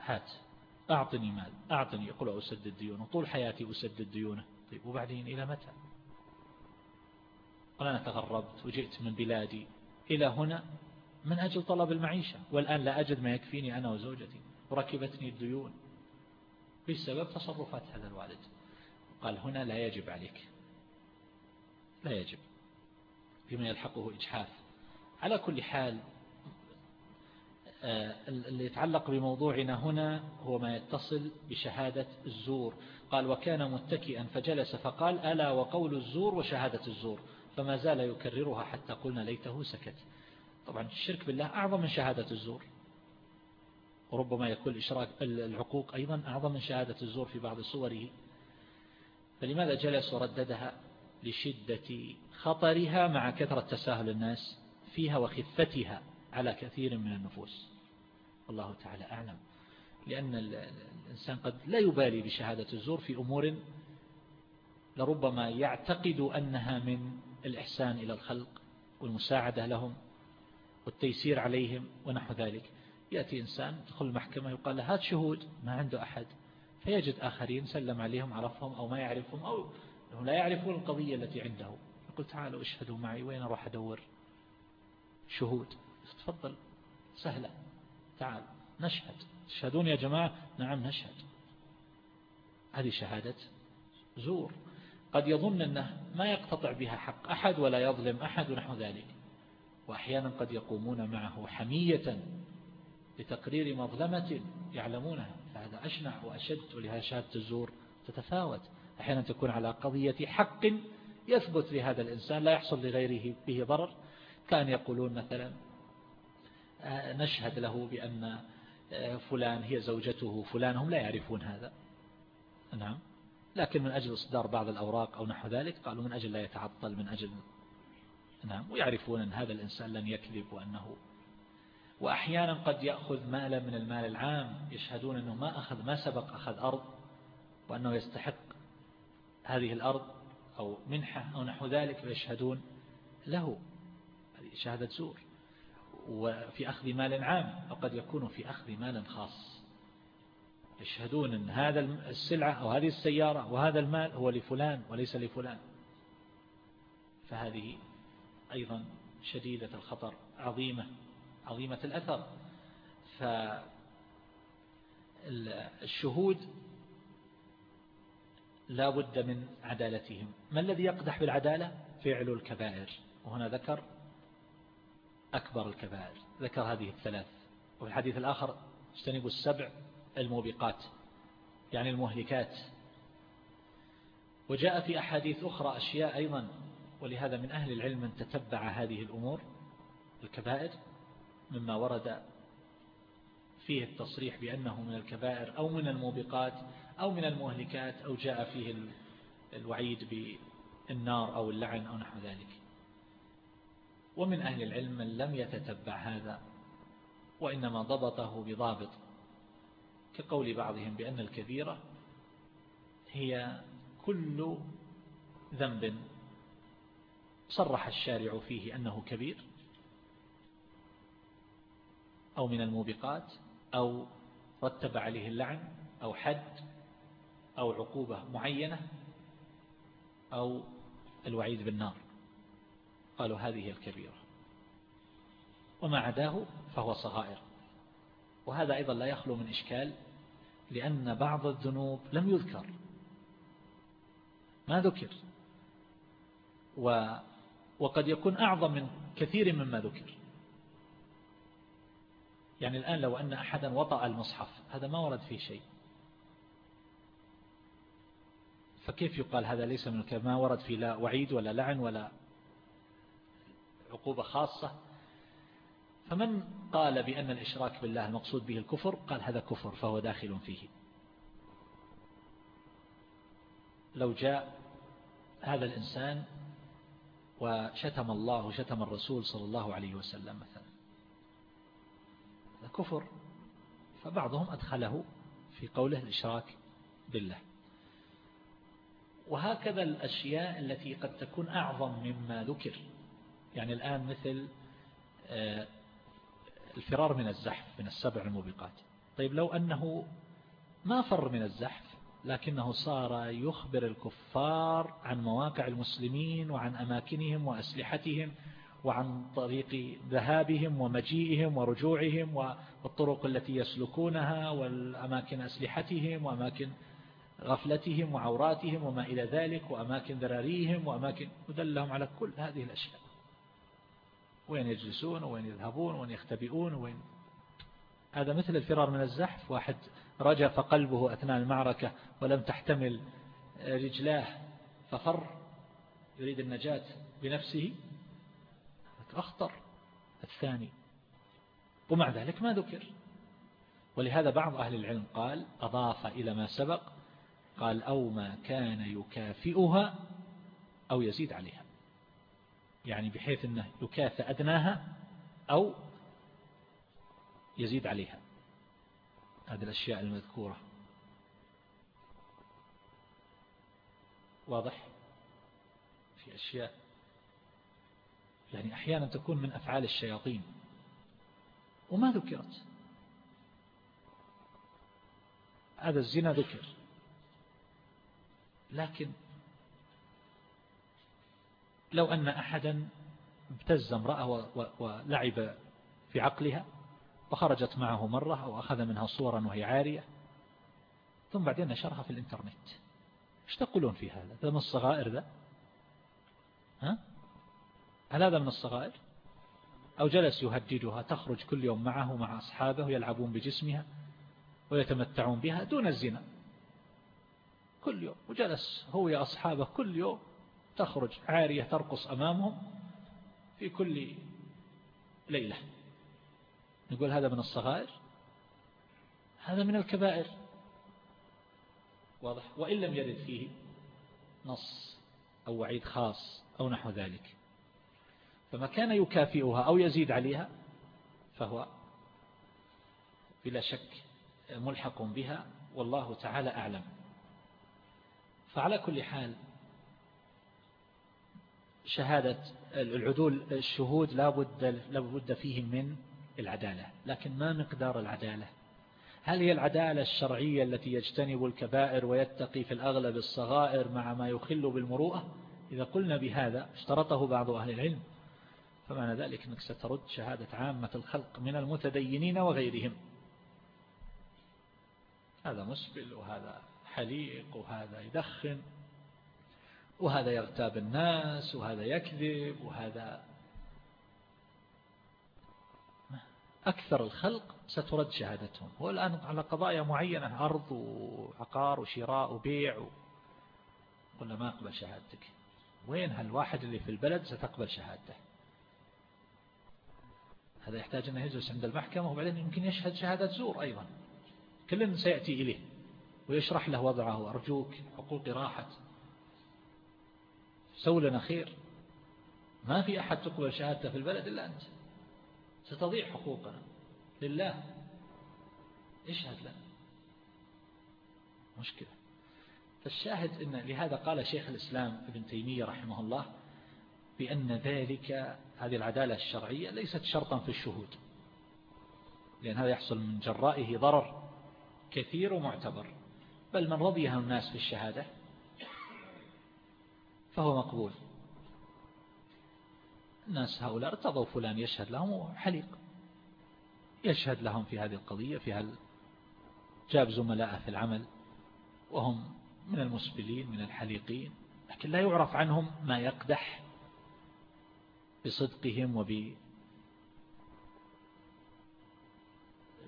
هات. أعطني مال أعطني يقول أسدد ديونه طول حياتي أسدد ديونه. طيب وبعدين إلى متى؟ قال أنا تغربت وجئت من بلادي إلى هنا من أجل طلب المعيشة والآن لا أجد ما يكفيني أنا وزوجتي وركبتني الديون. بسبب تصرفات هذا الوالد. قال هنا لا يجب عليك لا يجب بما يلحقه إجحاف. على كل حال اللي يتعلق بموضوعنا هنا هو ما يتصل بشهادة الزور. قال وكان متكئا فجلس فقال ألا وقول الزور وشهادة الزور؟ فما زال يكررها حتى قلنا ليته سكت. طبعا الشرك بالله أعظم من شهادة الزور. وربما يكون الإشراك العقوق أيضا أعظم من شهادة الزور في بعض صوره. فلماذا جلس ورددها؟ لشدة خطرها مع كثرة تساهل الناس فيها وخفتها على كثير من النفوس. والله تعالى أعلم. لأن الإنسان قد لا يبالي بشهادة الزور في أمور لربما يعتقد أنها من الإحسان إلى الخلق والمساعدة لهم والتيسير عليهم ونحو ذلك. يأتي إنسان تدخل المحكمة يقال له هات شهود ما عنده أحد. فيجد آخرين سلم عليهم عرفهم أو ما يعرفهم أو لا يعرفون القضية التي عنده. يقول تعالوا اشهدوا معي وين أروح أدور؟ شهود. تفضل. سهلة. تعال نشهد. تشهدون يا جماعة؟ نعم نشهد. هذه شهادة زور. قد يظن أنه ما يقتطع بها حق أحد ولا يظلم أحد ونحو ذلك. وأحيانا قد يقومون معه حمية لتقرير مظلمة يعلمونها. فهذا أشنع وأشد ولهذا شهادة الزور تتفاوت. أحيانا تكون على قضية حق يثبت لهذا الإنسان لا يحصل لغيره به ضرر. كان يقولون مثلا نشهد له بأن آه، فلان هي زوجته فلان هم لا يعرفون هذا. نعم. لكن من أجل إصدار بعض الأوراق أو نحو ذلك قالوا من أجل لا يتعطل من أجل نعم ويعرفون أن هذا الإنسان لن يكذب وأنه وأحيانا قد يأخذ مالا من المال العام يشهدون أنه ما أخذ ما سبق أخذ أرض وأنه يستحق هذه الأرض أو منحة أو نحو ذلك ويشهدون له. هذه شهادة زور. وفي أخذ مال عام وقد يكون في أخذ مال خاص. يشهدون أن هذا السلعة أو هذه السيارة وهذا المال هو لفلان وليس لفلان. فهذه أيضا شديدة الخطر عظيمة عظيمة الأثر. فالشهود لا بد من عدالتهم. ما الذي يقدح بالعدالة؟ فعل الكبائر. وهنا ذكر أكبر الكبائر. ذكر هذه الثلاث. وفي الحديث الآخر اجتنبوا السبع الموبقات يعني المهلكات. وجاء في أحاديث أخرى أشياء أيضا ولهذا من أهل العلم من تتبع هذه الأمور الكبائر مما ورد فيه التصريح بأنه من الكبائر أو من الموبقات أو من المهلكات أو جاء فيه الوعيد بالنار أو اللعن أو نحو ذلك. ومن أهل العلم من لم يتتبع هذا وإنما ضبطه بضابط كقول بعضهم بأن الكبيرة هي كل ذنب صرح الشارع فيه أنه كبير أو من الموبقات أو رتب عليه اللعن أو حد أو عقوبة معينة أو الوعيد بالنار. قالوا هذه الكبيرة. وما عداه فهو صغائر. وهذا أيضا لا يخلو من إشكال لأن بعض الذنوب لم يذكر. ما ذكر. و وقد يكون أعظم من كثير مما ذكر. يعني الآن لو أن أحدا وطأ المصحف هذا ما ورد فيه شيء. فكيف يقال هذا ليس من ما ورد فيه لا وعيد ولا لعن ولا عقوبة خاصة. فمن قال بأن الإشراك بالله المقصود به الكفر؟ قال هذا كفر فهو داخل فيه. لو جاء هذا الإنسان وشتم الله وشتم الرسول صلى الله عليه وسلم مثلا. كفر. فبعضهم أدخله في قوله الإشراك بالله. وهكذا الأشياء التي قد تكون أعظم مما ذكر. يعني الآن مثل آه، الفرار من الزحف من السبع الموبقات. طيب لو أنه ما فر من الزحف لكنه صار يخبر الكفار عن مواقع المسلمين وعن أماكنهم وأسلحتهم وعن طريق ذهابهم ومجيئهم ورجوعهم والطرق التي يسلكونها والأماكن أسلحتهم وأماكن غفلتهم وعوراتهم وما إلى ذلك وأماكن ذراريهم وأماكن ودلهم على كل هذه الأشياء. وين يجلسون وين يذهبون وين يختبئون وين. هذا مثل الفرار من الزحف واحد رجف قلبه أثناء المعركة ولم تحتمل رجلاه ففر يريد النجاة بنفسه أخطر الثاني. ومع ذلك ما ذكر. ولهذا بعض أهل العلم قال أضاف إلى ما سبق قال أو ما كان يكافئها أو يزيد عليها. يعني بحيث أنه يكافئ أدناها أو يزيد عليها. هذه الأشياء المذكورة. واضح؟ في أشياء. يعني أحيانا تكون من أفعال الشياطين. وما ذكرت. هذا الزنا ذكر. لكن لو أن أحدا ابتز امرأة ولعب في عقلها وخرجت معه مرة أو أخذ منها صورا وهي عارية ثم بعدين نشرها في الإنترنت. إيش تقولون في هذا؟ هذا من الصغائر ذا؟ ها؟ هل هذا من الصغائر؟ أو جلس يهددها تخرج كل يوم معه مع أصحابه يلعبون بجسمها ويتمتعون بها دون الزنا. كل يوم وجلس هو يا أصحابه كل يوم تخرج عارية ترقص أمامهم في كل ليلة. نقول هذا من الصغائر؟ هذا من الكبائر. واضح؟ وإن لم يرد فيه نص أو وعيد خاص أو نحو ذلك. فما كان يكافئها أو يزيد عليها فهو بلا شك ملحق بها والله تعالى أعلم. فعلى كل حال شهادة العدول الشهود لابد, لابد فيهم من العدالة لكن ما مقدار العدالة؟ هل هي العدالة الشرعية التي يجتنب الكبائر ويتقي في الأغلب الصغائر مع ما يخل بالمروءة؟ إذا قلنا بهذا اشترطه بعض أهل العلم فمعنى ذلك أنك سترد شهادة عامة الخلق من المتدينين وغيرهم. هذا مسبل وهذا حليق وهذا يدخن. وهذا يغتاب الناس وهذا يكذب وهذا أكثر الخلق سترد شهادتهم. هو الآن على قضايا معينة أرض وعقار وشراء وبيع و... قلنا ما أقبل شهادتك؟ وين هالواحد اللي في البلد ستقبل شهادته؟ هذا يحتاج أنه يجلس عند المحكمة وبعدين يمكن يشهد شهادة زور أيضا. كل سيأتي إليه ويشرح له وضعه. أرجوك حقوقي راحت سوي لنا خير. ما في أحد تقبل شهادته في البلد إلا أنت. ستضيع حقوقنا. لله. اشهد لنا مشكلة. فالشاهد إن لهذا قال شيخ الإسلام ابن تيمية رحمه الله بأن ذلك هذه العدالة الشرعية ليست شرطا في الشهود. لأن هذا يحصل من جرائه ضرر كثير ومعتبر. بل من رضيها الناس في الشهادة فهو مقبول. الناس هؤلاء ارتضوا فلان يشهد لهم حليق يشهد لهم في هذه القضية في هل جاب زملاء في العمل وهم من المسبلين من الحليقين لكن لا يعرف عنهم ما يقدح بصدقهم وب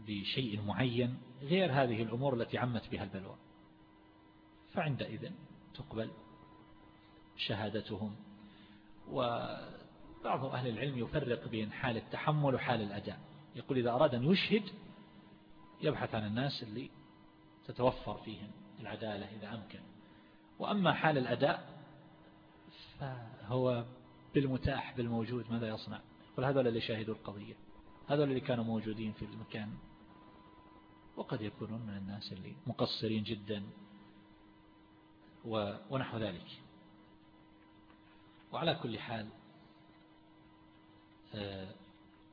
بشيء معين غير هذه الأمور التي عمت بها البلوى. فعندئذ تقبل شهادتهم. وبعض أهل العلم يفرق بين حال التحمل وحال الأداء. يقول إذا أراد أن يشهد يبحث عن الناس اللي تتوفر فيهم العدالة إذا أمكن. وأما حال الأداء فهو بالمتاح بالموجود ماذا يصنع؟ يقول هذول اللي شاهدوا القضية هذول اللي كانوا موجودين في المكان. وقد يكونون من الناس اللي مقصرين جدا ونحو ذلك. وعلى كل حال آه،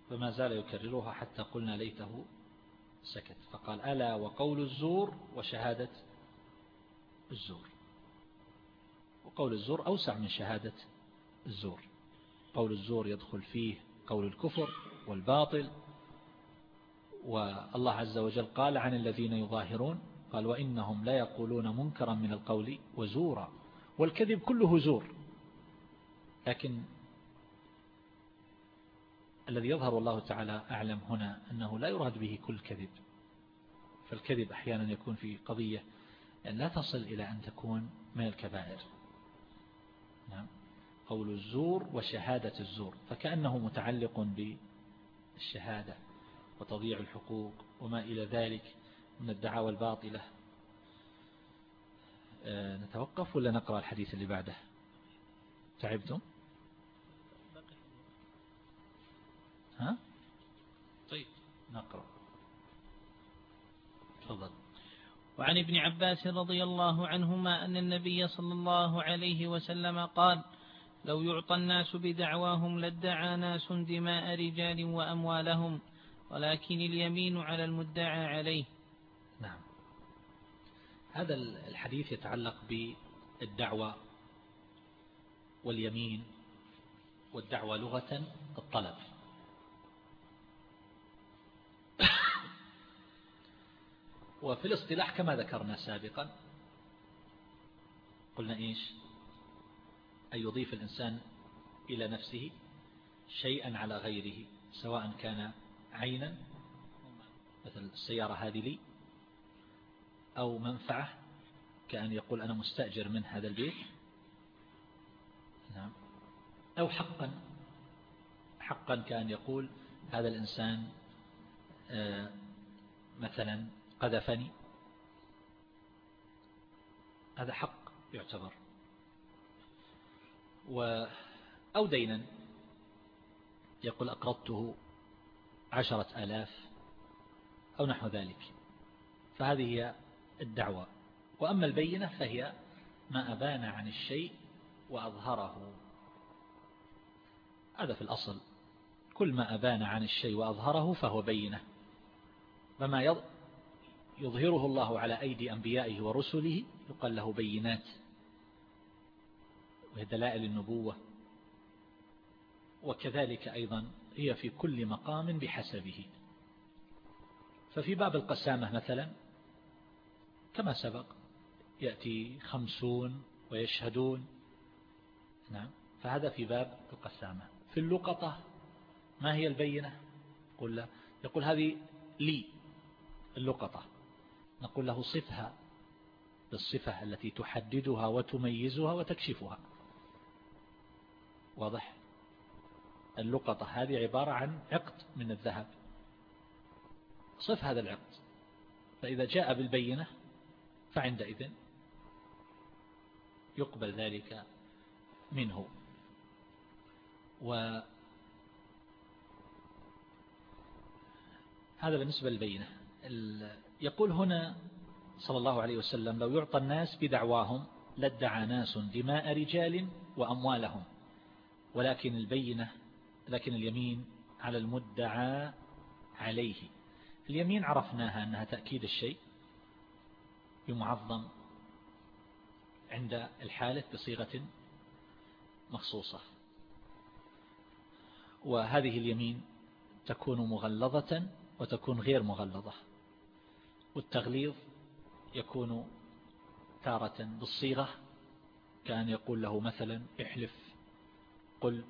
فما زال يكررها حتى قلنا ليته سكت فقال ألا وقول الزور وشهادة الزور. وقول الزور أوسع من شهادة الزور. قول الزور يدخل فيه قول الكفر والباطل والله عز وجل قال عن الذين يظاهرون قال وإنهم لا يقولون منكرا من القول وزورا والكذب كله زور. لكن الذي يظهر الله تعالى أعلم هنا أنه لا يراد به كل كذب. فالكذب أحيانا يكون في قضية لا تصل إلى أن تكون من الكبائر. نعم. قول الزور وشهادة الزور فكأنه متعلق بالشهادة وتضييع الحقوق وما إلى ذلك من الدعاوى الباطلة آه، نتوقف ولا نقرأ الحديث اللي بعده؟ تعبتم؟ ها؟ طيب نقرأ. تفضل. وعن ابن عباس رضي الله عنهما أن النبي صلى الله عليه وسلم قال لو يعطى الناس بدعواهم لادعى ناس دماء رجال وأموالهم ولكن اليمين على المدعى عليه. نعم. هذا الحديث يتعلق الدعوة واليمين والدعوة لغة الطلب. وفي الاصطلاح كما ذكرنا سابقا قلنا إيش؟ أن يضيف الإنسان إلى نفسه شيئا على غيره سواء كان عينا مثل السيارة هذه لي أو منفعة كأن يقول أنا مستأجر من هذا البيت. نعم. أو حقا حقا كأن يقول هذا الإنسان آه، مثلا قذفني هذا حق يعتبر. و أو دينا يقول أقرضته عشرة آلاف أو نحو ذلك. فهذه هي الدعوة. وأما البينة فهي ما أبان عن الشيء وأظهره. هذا في الأصل. كل ما أبان عن الشيء وأظهره فهو بينة. فما يظهره الله على أيدي أنبيائه ورسله يقال له بينات وهي دلائل النبوة. وكذلك أيضا هي في كل مقام بحسبه. ففي باب القسامة مثلا كما سبق يأتي خمسون ويشهدون. نعم فهذا في باب القسامة. في اللقطة ما هي البينة؟ يقول, يقول هذه لي اللقطة. نقول له صفها بالصفة التي تحددها وتميزها وتكشفها. واضح؟ اللقطة هذه عبارة عن عقد من الذهب. صف هذا العقد. فإذا جاء بالبينة فعندئذ يقبل ذلك منه. و هذا بالنسبة للبينة. يقول هنا صلى الله عليه وسلم لو يعطى الناس بدعواهم لادعى ناس دماء رجال وأموالهم. ولكن البينة لكن اليمين على المدعى عليه. اليمين عرفناها أنها تأكيد الشيء بمعظم عند الحالة بصيغة مخصوصة. وهذه اليمين تكون مغلظة وتكون غير مغلظة. والتغليظ يكون تارة بالصيغة كأن يقول له مثلا احلف قل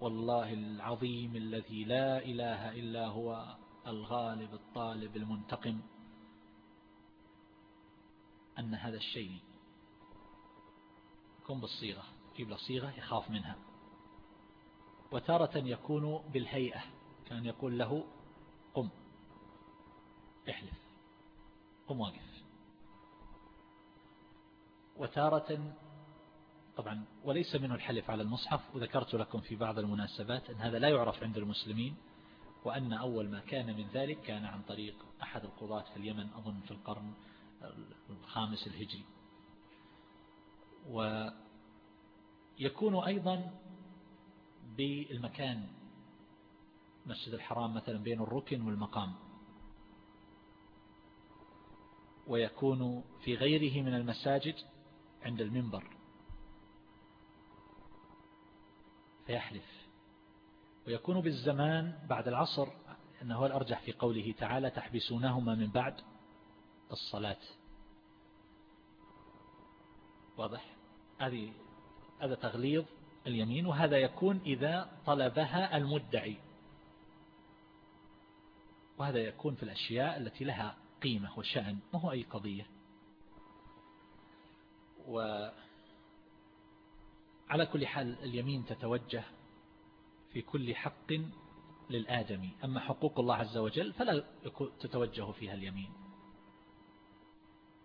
والله العظيم الذي لا إله إلا هو الغالب الطالب المنتقم. أن هذا الشيء يكون بالصيغة يجيب له صيغة يخاف منها. وتارة يكون بالهيئة كأن يقول له قم احلف. قم واقف وتارة طبعا وليس منه الحلف على المصحف وذكرت لكم في بعض المناسبات أن هذا لا يعرف عند المسلمين وأن أول ما كان من ذلك كان عن طريق أحد القضاة في اليمن أظن في القرن الخامس الهجري. ويكون أيضا بالمكان مسجد الحرام مثلا بين الركن والمقام. ويكون في غيره من المساجد عند المنبر. فيحلف. ويكون بالزمان بعد العصر أنه الأرجح في قوله تعالى تحبسونهما من بعد الصلاة. واضح؟ هذه هذا تغليظ اليمين وهذا يكون إذا طلبها المدعي. وهذا يكون في الأشياء التي لها قيمة وشأن ما هو أي قضية؟ وعلى كل حال اليمين تتوجه في كل حق للآدمي أما حقوق الله عز وجل فلا تتوجه فيها اليمين.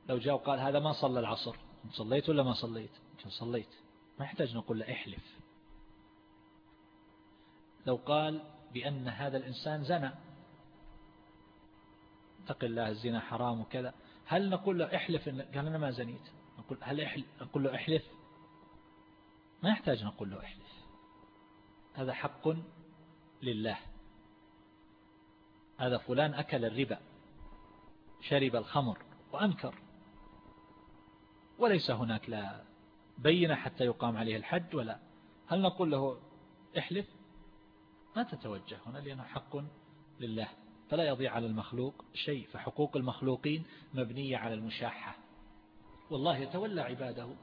لو جاء وقال هذا ما صلى العصر صليت ولا ما صليت؟ صليت. ما يحتاج نقول له احلف. لو قال بأن هذا الإنسان زنى اتق الله الزنا حرام وكذا. هل نقول له احلف؟ إن قال أنا ما زنيت. نقول هل احلف نقول له احلف؟ ما يحتاج نقول له احلف. هذا حق لله. هذا فلان أكل الربا شرب الخمر وأنكر. وليس هناك لا بينة حتى يقام عليه الحد ولا. هل نقول له احلف؟ ما تتوجه هنا لأنه حق لله. فلا يضيع على المخلوق شيء فحقوق المخلوقين مبنية على المشاحة. والله يتولى عباده.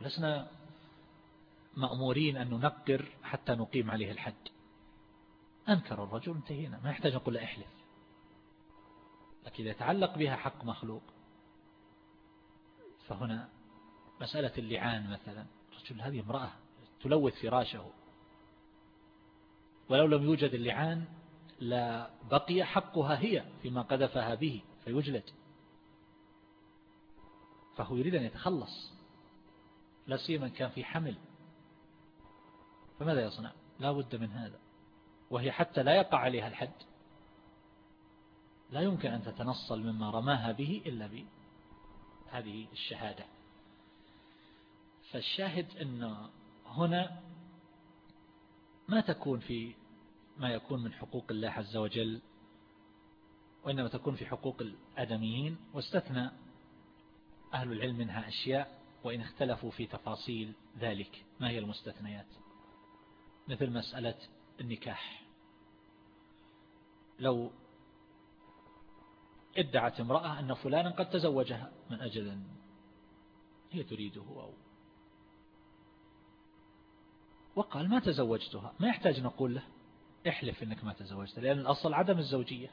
ولسنا مأمورين أن ننقر حتى نقيم عليه الحد. أنكر الرجل انتهينا. ما يحتاج نقول أحلف. لكن إذا يتعلق بها حق مخلوق فهنا مسألة اللعان مثلا. رجل هذه امرأة تلوث فراشه. ولو لم يوجد اللعان لا بقي حقها هي فيما قذفها به فيجلد. فهو يريد أن يتخلص. لا سيما كان في حمل. فماذا يصنع؟ لا بد من هذا. وهي حتى لا يقع عليها الحد. لا يمكن أن تتنصل مما رماها به إلا بهذه الشهادة. فالشاهد أن هنا ما تكون في ما يكون من حقوق الله عز وجل وإنما تكون في حقوق الأدميين واستثنى أهل العلم منها أشياء وإن اختلفوا في تفاصيل ذلك. ما هي المستثنيات؟ مثل مسألة النكاح. لو ادعت امرأة أن فلانا قد تزوجها من أجل هي تريده أو وقال ما تزوجتها ما يحتاج نقول له؟ احلف انك ما تزوجت لأن الأصل عدم الزوجية.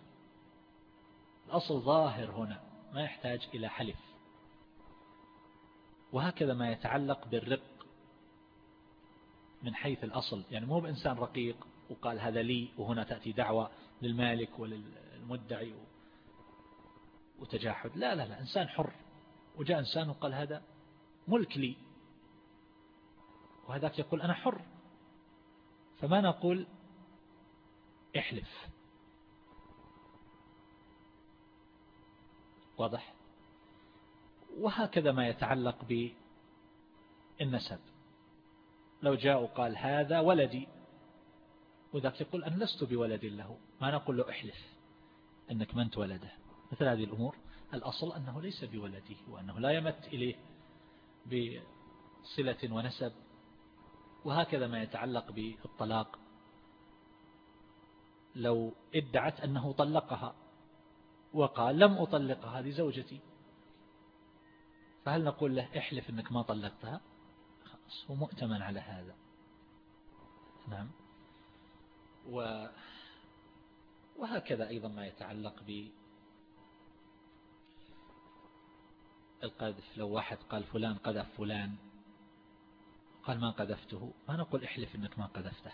الأصل ظاهر هنا ما يحتاج إلى حلف. وهكذا ما يتعلق بالرق من حيث الأصل. يعني مو بإنسان رقيق وقال هذا لي وهنا تأتي دعوة للمالك وللمدعي وتجاحد. لا لا لا إنسان حر. وجاء إنسان وقال هذا ملك لي. وهذاك يقول أنا حر. فما نقول احلف. واضح؟ وهكذا ما يتعلق بالنسب. لو جاء وقال هذا ولدي وذاك يقول أنا لست بولد له. ما نقول له احلف أنك من ولده. مثل هذه الأمور الأصل أنه ليس بولده وأنه لا يمت إليه بصلة ونسب. وهكذا ما يتعلق بالطلاق. لو ادعت أنه طلقها وقال لم أطلقها هذه زوجتي فهل نقول له احلف أنك ما طلقتها؟ خلاص هو مؤتمن على هذا. نعم. و وهكذا أيضا ما يتعلق ب القذف. لو واحد قال فلان قذف فلان قال ما قذفته ما نقول احلف أنك ما قذفته.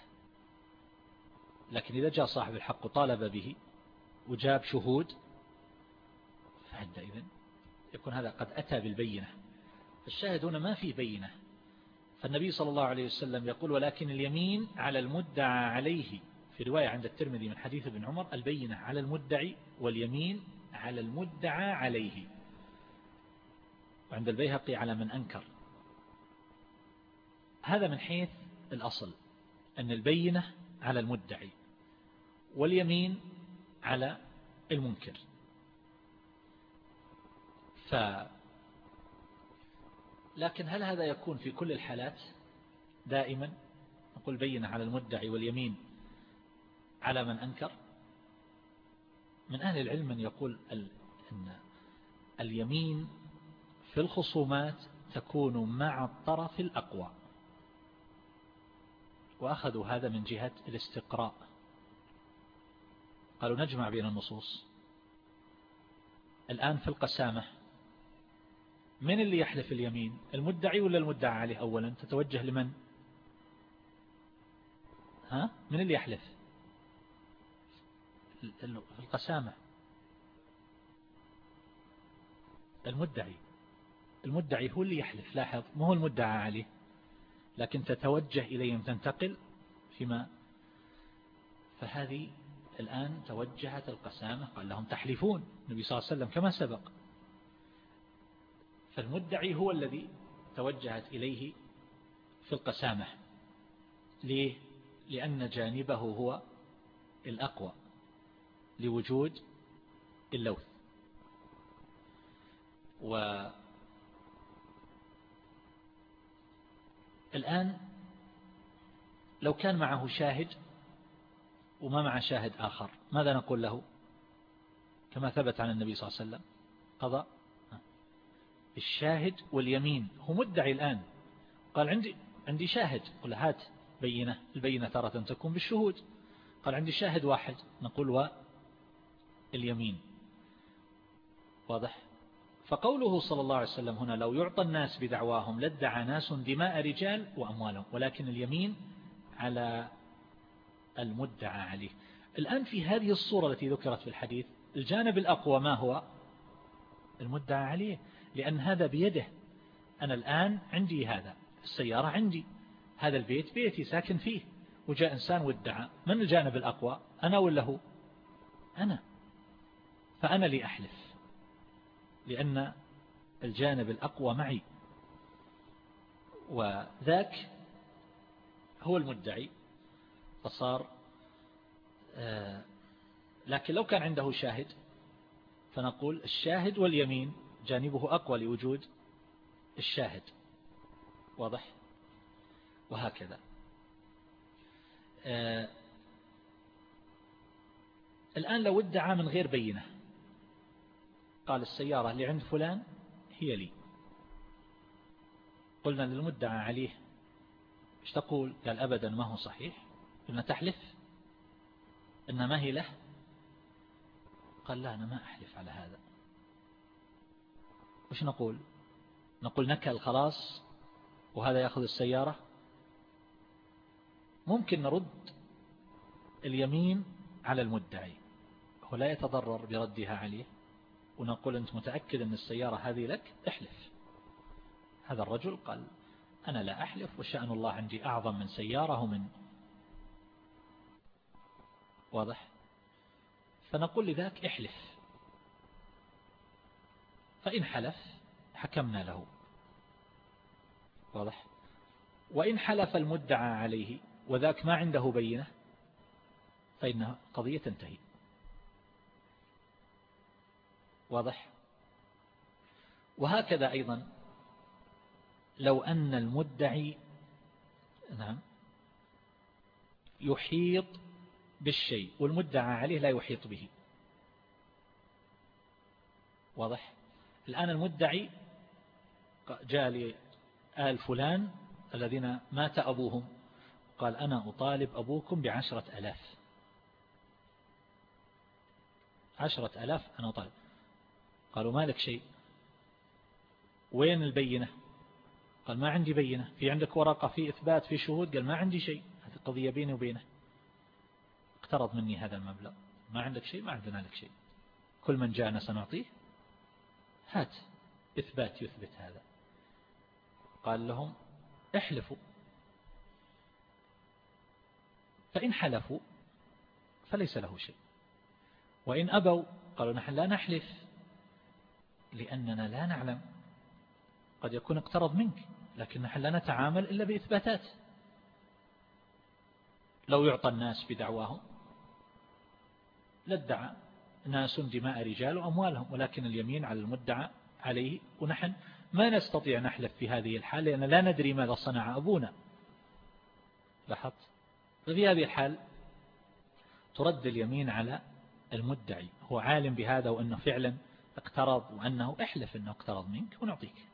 لكن إذا جاء صاحب الحق وطالب به وجاب شهود فعندئذ يكون هذا قد أتى بالبينة. الشاهد هنا ما في بينة. فالنبي صلى الله عليه وسلم يقول ولكن اليمين على المدعى عليه. في رواية عند الترمذي من حديث ابن عمر البينة على المدعي واليمين على المدعى عليه. وعند البيهقي على من أنكر. هذا من حيث الأصل أن البينة على المدعي واليمين على المنكر. ف لكن هل هذا يكون في كل الحالات؟ دائما نقول بينة على المدعي واليمين على من أنكر. من أهل العلم من يقول أن اليمين في الخصومات تكون مع الطرف الأقوى. وأخذوا هذا من جهة الاستقراء. قالوا نجمع بين النصوص. الآن في القسامة من اللي يحلف اليمين؟ المدعي ولا المدعى عليه أولا؟ تتوجه لمن؟ ها؟ من اللي يحلف؟ في القسامة. المدعي. المدعي هو اللي يحلف لاحظ ما هو المدعى عليه لكن تتوجه إليهم تنتقل فيما فهذه الآن توجهت القسامة قال لهم تحلفون النبي صلى الله عليه وسلم كما سبق. فالمدعي هو الذي توجهت إليه في القسامة. ليه؟ لأن جانبه هو الأقوى لوجود اللوث. الآن لو كان معه شاهد وما مع شاهد آخر ماذا نقول له؟ كما ثبت عن النبي صلى الله عليه وسلم قضى. الشاهد واليمين هو مدعي الآن. قال عندي عندي شاهد. قل هات بينة البينة تارة تكون بالشهود. قال عندي شاهد واحد نقول واليمين واضح؟ فقوله صلى الله عليه وسلم هنا لو يعطى الناس بدعواهم لادعى ناس دماء رجال وأموالهم ولكن اليمين على المدعى عليه. الآن في هذه الصورة التي ذكرت في الحديث الجانب الأقوى ما هو؟ المدعى عليه لأن هذا بيده. أنا الآن عندي هذا السيارة عندي هذا البيت بيتي ساكن فيه وجاء إنسان وادعى. من الجانب الأقوى؟ أنا ولا هو؟ أنا. فأنا لي أحلف لأن الجانب الأقوى معي. وذاك هو المدعي. فصار آه، لكن لو كان عنده شاهد فنقول الشاهد واليمين جانبه أقوى لوجود الشاهد. واضح؟ وهكذا. آه، الآن لو ادعى من غير بينة. قال السيارة اللي عند فلان هي لي. قلنا للمدعى عليه إيش تقول؟ قال أبدا ما هو صحيح. قلنا تحلف؟ إن ما هي له؟ قال لا أنا ما أحلف على هذا. وش نقول؟ نقول نكل خلاص وهذا يأخذ السيارة؟ ممكن نرد اليمين على المدعي هو لا يتضرر بردها عليه. ونقول أنت متأكد أن السيارة هذه لك؟ احلف. هذا الرجل قال أنا لا أحلف وشأن الله عندي أعظم من سيارة ومن. واضح؟ فنقول لذاك احلف. فإن حلف حكمنا له. واضح؟ وإن حلف المدعى عليه وذاك ما عنده بينة فإن قضية تنتهي. واضح؟ وهكذا أيضا لو أن المدعي نعم يحيط بالشيء والمدعى عليه لا يحيط به. واضح؟ الآن المدعي جاء لآل فلان الذين مات أبوهم قال أنا أطالب أبوكم بعشرة ألاف. عشرة ألاف أنا أطالب. قالوا ما لك شيء. وين البينة؟ قال ما عندي بينة. في عندك ورقة في إثبات في شهود؟ قال ما عندي شيء. هذه القضية بيني وبينه. اقترض مني هذا المبلغ. ما عندك شيء؟ ما عندنا لك شيء. كل من جاءنا سنعطيه. هات. إثبات يثبت هذا. قال لهم احلفوا. فإن حلفوا فليس له شيء. وإن أبوا قالوا نحن لا نحلف. لأننا لا نعلم. قد يكون اقترض منك لكن نحن لا نتعامل إلا بإثباتات. لو يعطى الناس بدعواهم لادعى ناس دماء رجال وأموالهم ولكن اليمين على المدعى عليه ونحن ما نستطيع نحلف في هذه الحال لأن لا ندري ماذا صنع أبونا. لاحظت؟ ففي هذه الحال ترد اليمين على المدعي. هو عالم بهذا وأنه فعلا اقترض وأنه أحلف أنه اقترض منك ونعطيك.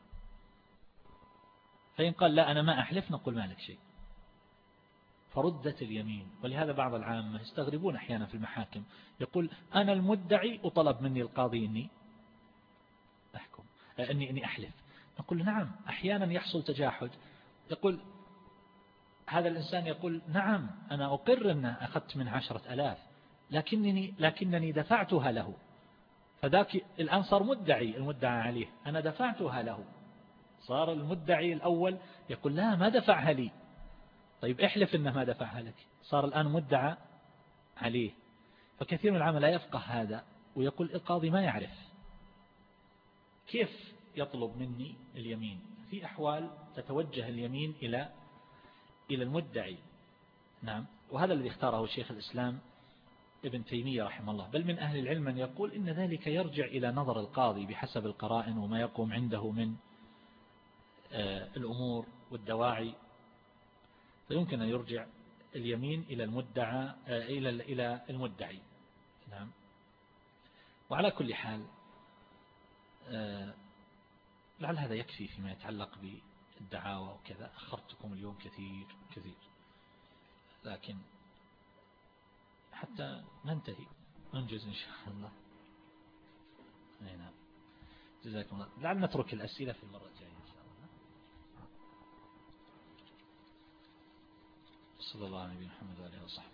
فإن قال لا أنا ما أحلف نقول ما لك شيء. فردت اليمين ولهذا بعض العامة يستغربون أحيانا في المحاكم. يقول أنا المدعي وطلب مني القاضي أني أحكم أني, أني أحلف. نقول نعم أحيانا يحصل تجاحد. يقول هذا الإنسان يقول نعم أنا أقر أن أخذت من عشرة ألاف لكنني, لكنني دفعتها له. فذاك الآن صار مدعي المدعى عليه. أنا دفعتها له. صار المدعي الأول يقول لا ما دفعها لي. طيب احلف إنه ما دفعها لك. صار الآن مدعى عليه. فكثير من العامة لا يفقه هذا ويقول القاضي ما يعرف. كيف يطلب مني اليمين؟ في أحوال تتوجه اليمين إلى إلى المدعي. نعم. وهذا الذي اختاره شيخ الإسلام ابن تيمية رحمه الله. بل من أهل العلم من يقول إن ذلك يرجع إلى نظر القاضي بحسب القرائن وما يقوم عنده من آه، الأمور والدواعي. فيمكن أن يرجع اليمين إلى المدعى آه، إلى إلى المدعي. نعم. وعلى كل حال آه، لعل هذا يكفي فيما يتعلق بالدعاوى وكذا. أخرتكم اليوم كثير كثير. لكن حتى ننتهي. ننجز إن شاء الله. نعم. جزاكم الله. لعل نترك الأسئلة في المرة الجاية إن شاء الله. صلى الله عليه وعليه وصحبه.